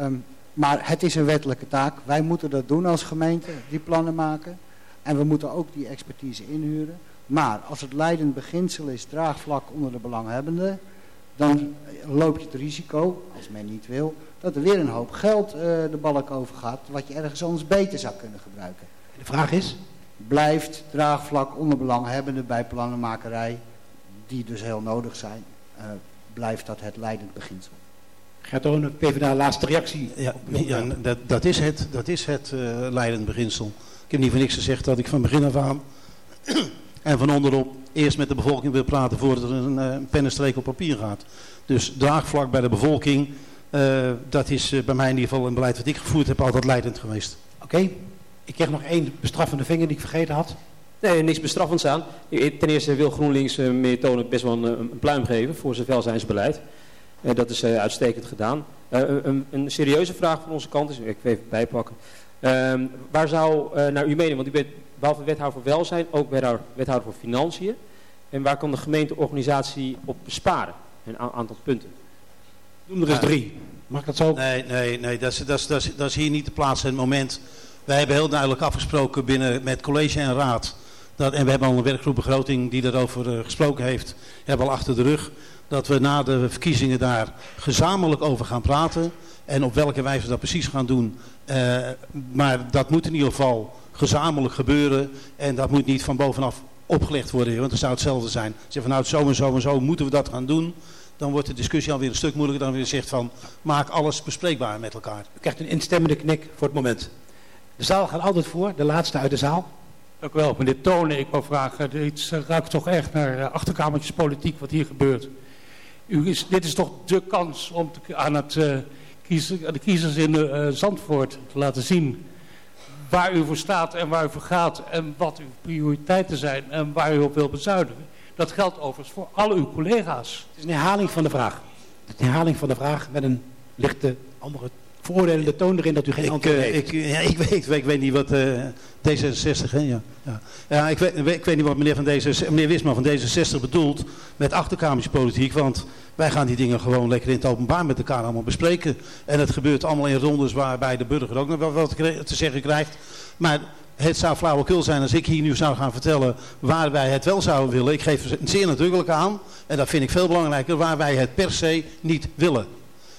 Um, maar het is een wettelijke taak. Wij moeten dat doen als gemeente, die plannen maken. En we moeten ook die expertise inhuren. Maar als het leidend beginsel is draagvlak onder de belanghebbenden, dan loop je het risico, als men niet wil, dat er weer een hoop geld uh, de balk over gaat, wat je ergens anders beter zou kunnen gebruiken. De vraag is? Blijft draagvlak onder belanghebbenden bij plannenmakerij, die dus heel nodig zijn, uh, blijft dat het leidend beginsel? Gaat Tonen, PvdA, laatste reactie. Ja, ja dat, dat, is het, dat is het uh, leidend beginsel. Ik heb niet voor niks gezegd dat ik van begin af aan en van onderop eerst met de bevolking wil praten voordat er een, uh, pennenstreek op papier gaat. Dus draagvlak bij de bevolking, uh, dat is bij mij in ieder geval een beleid wat ik gevoerd heb altijd leidend geweest. Oké, ik kreeg nog één bestraffende vinger die ik vergeten had. Nee, niks bestraffends aan. Ten eerste wil GroenLinks uh, meer tonen best wel een, een pluim geven voor zijn welzijnsbeleid. Uh, dat is uh, uitstekend gedaan. Uh, een, een, serieuze vraag van onze kant is, ik wil even bijpakken. Ehm, waar zou, naar uw mening, want u bent behalve wethouder voor welzijn, ook wethouder, wethouder voor financiën. En waar kan de gemeenteorganisatie op besparen? Een aantal punten. Noem er eens drie. Mag ik dat zo? Nee, nee, nee dat, is, dat, is, dat, is, dat is hier niet de plaats en het moment. Wij hebben heel duidelijk afgesproken binnen met college en raad. Dat, en we hebben al een werkgroep begroting die daarover gesproken heeft. We hebben al achter de rug dat we na de verkiezingen daar gezamenlijk over gaan praten. En op welke wijze we dat precies gaan doen. Uh, maar dat moet in ieder geval gezamenlijk gebeuren. En dat moet niet van bovenaf opgelegd worden. Want dan zou hetzelfde zijn. Zeg van nou zo en zo en zo moeten we dat gaan doen. Dan wordt de discussie alweer een stuk moeilijker dan weer zegt van maak alles bespreekbaar met elkaar. U krijgt een instemmende knik voor het moment. De zaal gaat altijd voor, de laatste uit de zaal. Dank u wel, meneer Tonen. Ik wou vragen, dit ruikt toch echt naar achterkamertjespolitiek wat hier gebeurt. U is, dit is toch de kans om te, aan, het, uh, kiezer, aan de kiezers in uh, Zandvoort te laten zien waar u voor staat en waar u voor gaat en wat uw prioriteiten zijn en waar u op wil bezuinigen. Dat geldt overigens voor al uw collega's. Het is een herhaling van de vraag. Een herhaling van de vraag met een lichte andere veroordelende toon erin dat u geen ik, antwoord heeft. Ik, ja, ik, weet, ik weet niet wat uh, D66, hè, ja. ja. ja ik, weet, ik weet niet wat meneer, van D66, meneer Wisman van D66 bedoelt met achterkamerspolitiek, want wij gaan die dingen gewoon lekker in het openbaar met elkaar allemaal bespreken. En het gebeurt allemaal in rondes waarbij de burger ook nog wel wat te zeggen krijgt. Maar het zou flauwekul zijn als ik hier nu zou gaan vertellen waar wij het wel zouden willen. Ik geef zeer nadrukkelijk aan, en dat vind ik veel belangrijker, waar wij het per se niet willen.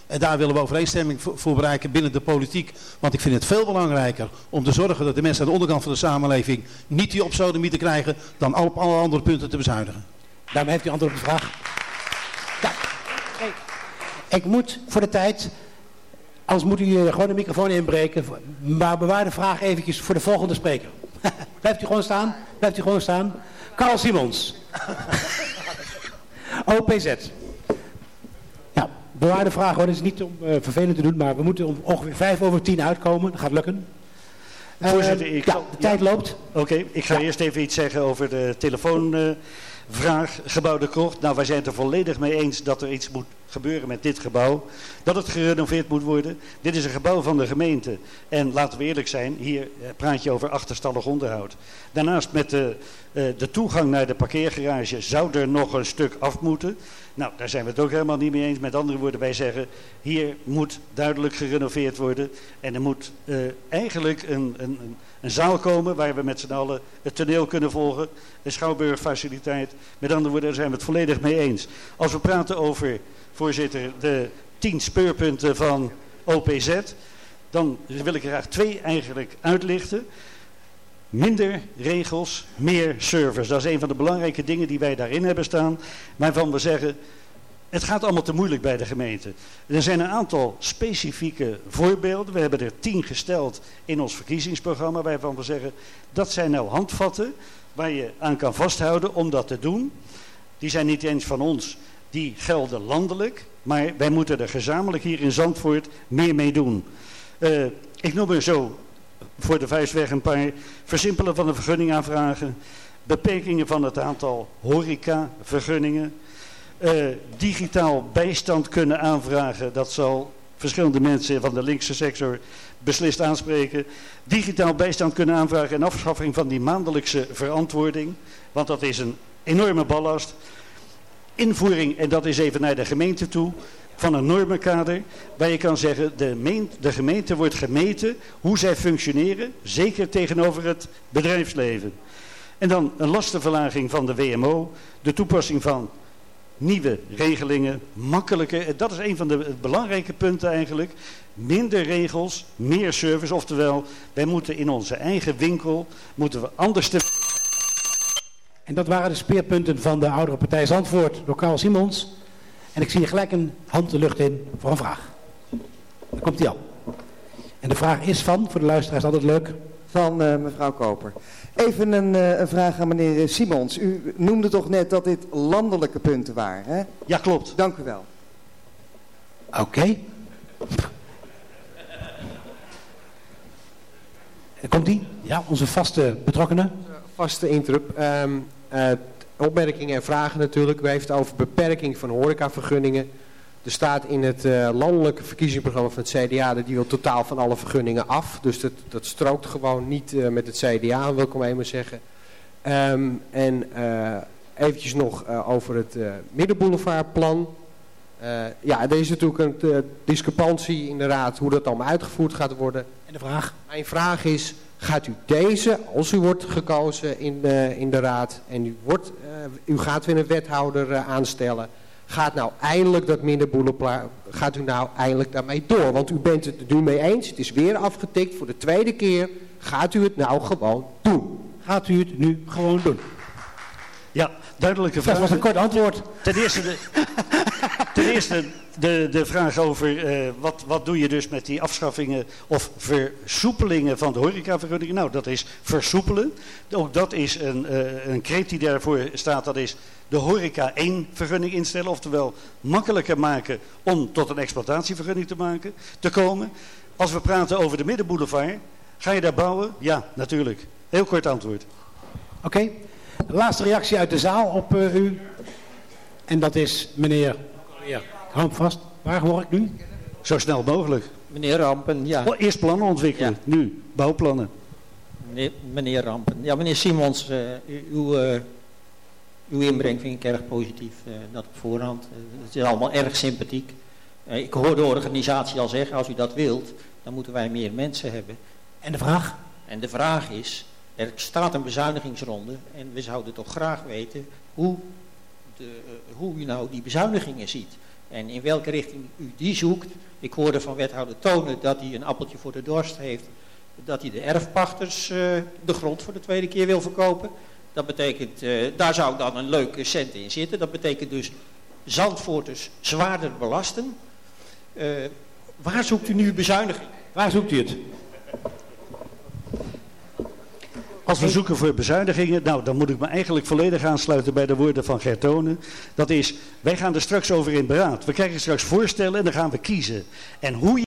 En daar willen we overeenstemming voor bereiken binnen de politiek. Want ik vind het veel belangrijker om te zorgen dat de mensen aan de onderkant van de samenleving niet die opzodemie krijgen dan op alle andere punten te bezuinigen. Daarmee heeft u antwoord op de vraag. Ik moet voor de tijd, anders moet u eh, gewoon de microfoon inbreken, maar bewaar de vraag eventjes voor de volgende spreker. Blijft u gewoon staan? Blijft u gewoon staan? Carl Simons. OPZ. Ja, bewaar de vraag hoor, het is niet om eh, vervelend te doen, maar we moeten om ongeveer vijf over tien uitkomen. Dat gaat lukken. Eh, Voorzitter, ik ja, de tijd loopt. Oké, ik ga eerst even iets zeggen over de telefoonvraag, gebouw de Krocht. Nou, wij zijn het er volledig mee eens dat er iets moet gebeuren met dit gebouw. Dat het gerenoveerd moet worden. Dit is een gebouw van de gemeente. En laten we eerlijk zijn, hier eh, praat je over achterstallig onderhoud. Daarnaast met de, eh, de toegang naar de parkeergarage zou er nog een stuk af moeten. Nou, daar zijn we het ook helemaal niet mee eens. Met andere woorden, wij zeggen, hier moet duidelijk gerenoveerd worden. En er moet eh, eigenlijk een, een, een, een zaal komen waar we met z'n allen het toneel kunnen volgen. Een schouwburgfaciliteit. Met andere woorden, daar zijn we het volledig mee eens. Als we praten over, voorzitter, de tien speurpunten van OPZ, dan wil ik er graag twee eigenlijk uitlichten. Minder regels, meer service. Dat is een van de belangrijke dingen die wij daarin hebben staan. Waarvan we zeggen, het gaat allemaal te moeilijk bij de gemeente. Er zijn een aantal specifieke voorbeelden. We hebben er tien gesteld in ons verkiezingsprogramma. Waarvan we zeggen, dat zijn nou handvatten waar je aan kan vasthouden om dat te doen. Die zijn niet eens van ons, die gelden landelijk. Maar wij moeten er gezamenlijk hier in Zandvoort meer mee doen. Eh, ik noem er zo voor de vuistweg een paar versimpelen van de vergunningaanvragen. Beperkingen van het aantal horecavergunningen. Eh, digitaal bijstand kunnen aanvragen. Dat zal verschillende mensen van de linkse sector beslist aanspreken. Digitaal bijstand kunnen aanvragen en afschaffing van die maandelijkse verantwoording. Want dat is een enorme ballast. Invoering, en dat is even naar de gemeente toe, van een normenkader. Waar je kan zeggen, de, meen- de gemeente wordt gemeten hoe zij functioneren. Zeker tegenover het bedrijfsleven. En dan een lastenverlaging van de WMO. De toepassing van nieuwe regelingen, makkelijker. Dat is een van de belangrijke punten eigenlijk. Minder regels, meer service. Oftewel, wij moeten in onze eigen winkel, moeten we anders te... En dat waren de speerpunten van de oudere partij Zandvoort door Carl Simons. En ik zie gelijk een hand de lucht in voor een vraag. Daar komt hij al. En de vraag is van, voor de luisteraars altijd leuk. Van eh, mevrouw Koper. Even een, eh, een vraag aan meneer Simons. U noemde toch net dat dit landelijke punten waren, hè? Ja, klopt. Dank u wel. Oké. Daar komt hij. Ja, onze vaste betrokkenen. Vaste interrupt. Ehm, eh, opmerkingen en vragen natuurlijk. U heeft het over beperking van horecavergunningen. Er staat in het eh, landelijke verkiezingsprogramma van het CDA dat die wil totaal van alle vergunningen af. Dus dat, dat strookt gewoon niet eh, met het CDA, wil ik maar even zeggen. Ehm, en eh eventjes nog over het Middenboulevardplan. Ja, er is natuurlijk een discrepantie in de raad hoe dat allemaal uitgevoerd gaat worden. En de vraag? Mijn vraag is, gaat u deze, als u wordt gekozen in de, in de raad en u, wordt, u gaat weer een wethouder aanstellen, gaat nou eindelijk dat gaat u nou eindelijk daarmee door? Want u bent het er nu mee eens, het is weer afgetikt voor de tweede keer, gaat u het nou gewoon doen? Gaat u het nu gewoon doen? Ja, duidelijke vraag. Dat was een kort antwoord. Ten eerste de, ten eerste de, de vraag over eh, wat, wat doe je dus met die afschaffingen of versoepelingen van de horecavergunningen. Nou, dat is versoepelen. Ook dat is een, eh, een kreet die daarvoor staat. Dat is de horeca 1 vergunning instellen. Oftewel makkelijker maken om tot een exploitatievergunning te, maken, te komen. Als we praten over de middenboulevard, ga je daar bouwen? Ja, natuurlijk. Heel kort antwoord. Oké. Laatste reactie uit de zaal op eh, u. En dat is meneer... Ja. Hou hem vast. Waar hoor ik nu? Zo snel mogelijk. Meneer Rampen, ja. Oh, eerst plannen ontwikkelen, nu bouwplannen. Meneer, meneer Rampen. Ja, meneer Simons, eh, uw, eh, uw inbreng vind ik erg positief. eh, dat op voorhand. Het is allemaal erg sympathiek. Eh, ik hoor de organisatie al zeggen, als u dat wilt, dan moeten wij meer mensen hebben. En de vraag? En de vraag is, er staat een bezuinigingsronde en we zouden toch graag weten hoe, hoe u nou die bezuinigingen ziet. En in welke richting u die zoekt. Ik hoorde van wethouder Tonen dat hij een appeltje voor de dorst heeft. Dat hij de erfpachters eh, de grond voor de tweede keer wil verkopen. Dat betekent, eh, daar zou dan een leuke cent in zitten. Dat betekent dus Zandvoorters zwaarder belasten. Eh, waar zoekt u nu bezuiniging? Waar zoekt u het? Als we zoeken voor bezuinigingen, nou dan moet ik me eigenlijk volledig aansluiten bij de woorden van Gertone. Dat is, wij gaan er straks over in beraad. We krijgen straks voorstellen en dan gaan we kiezen. En hoe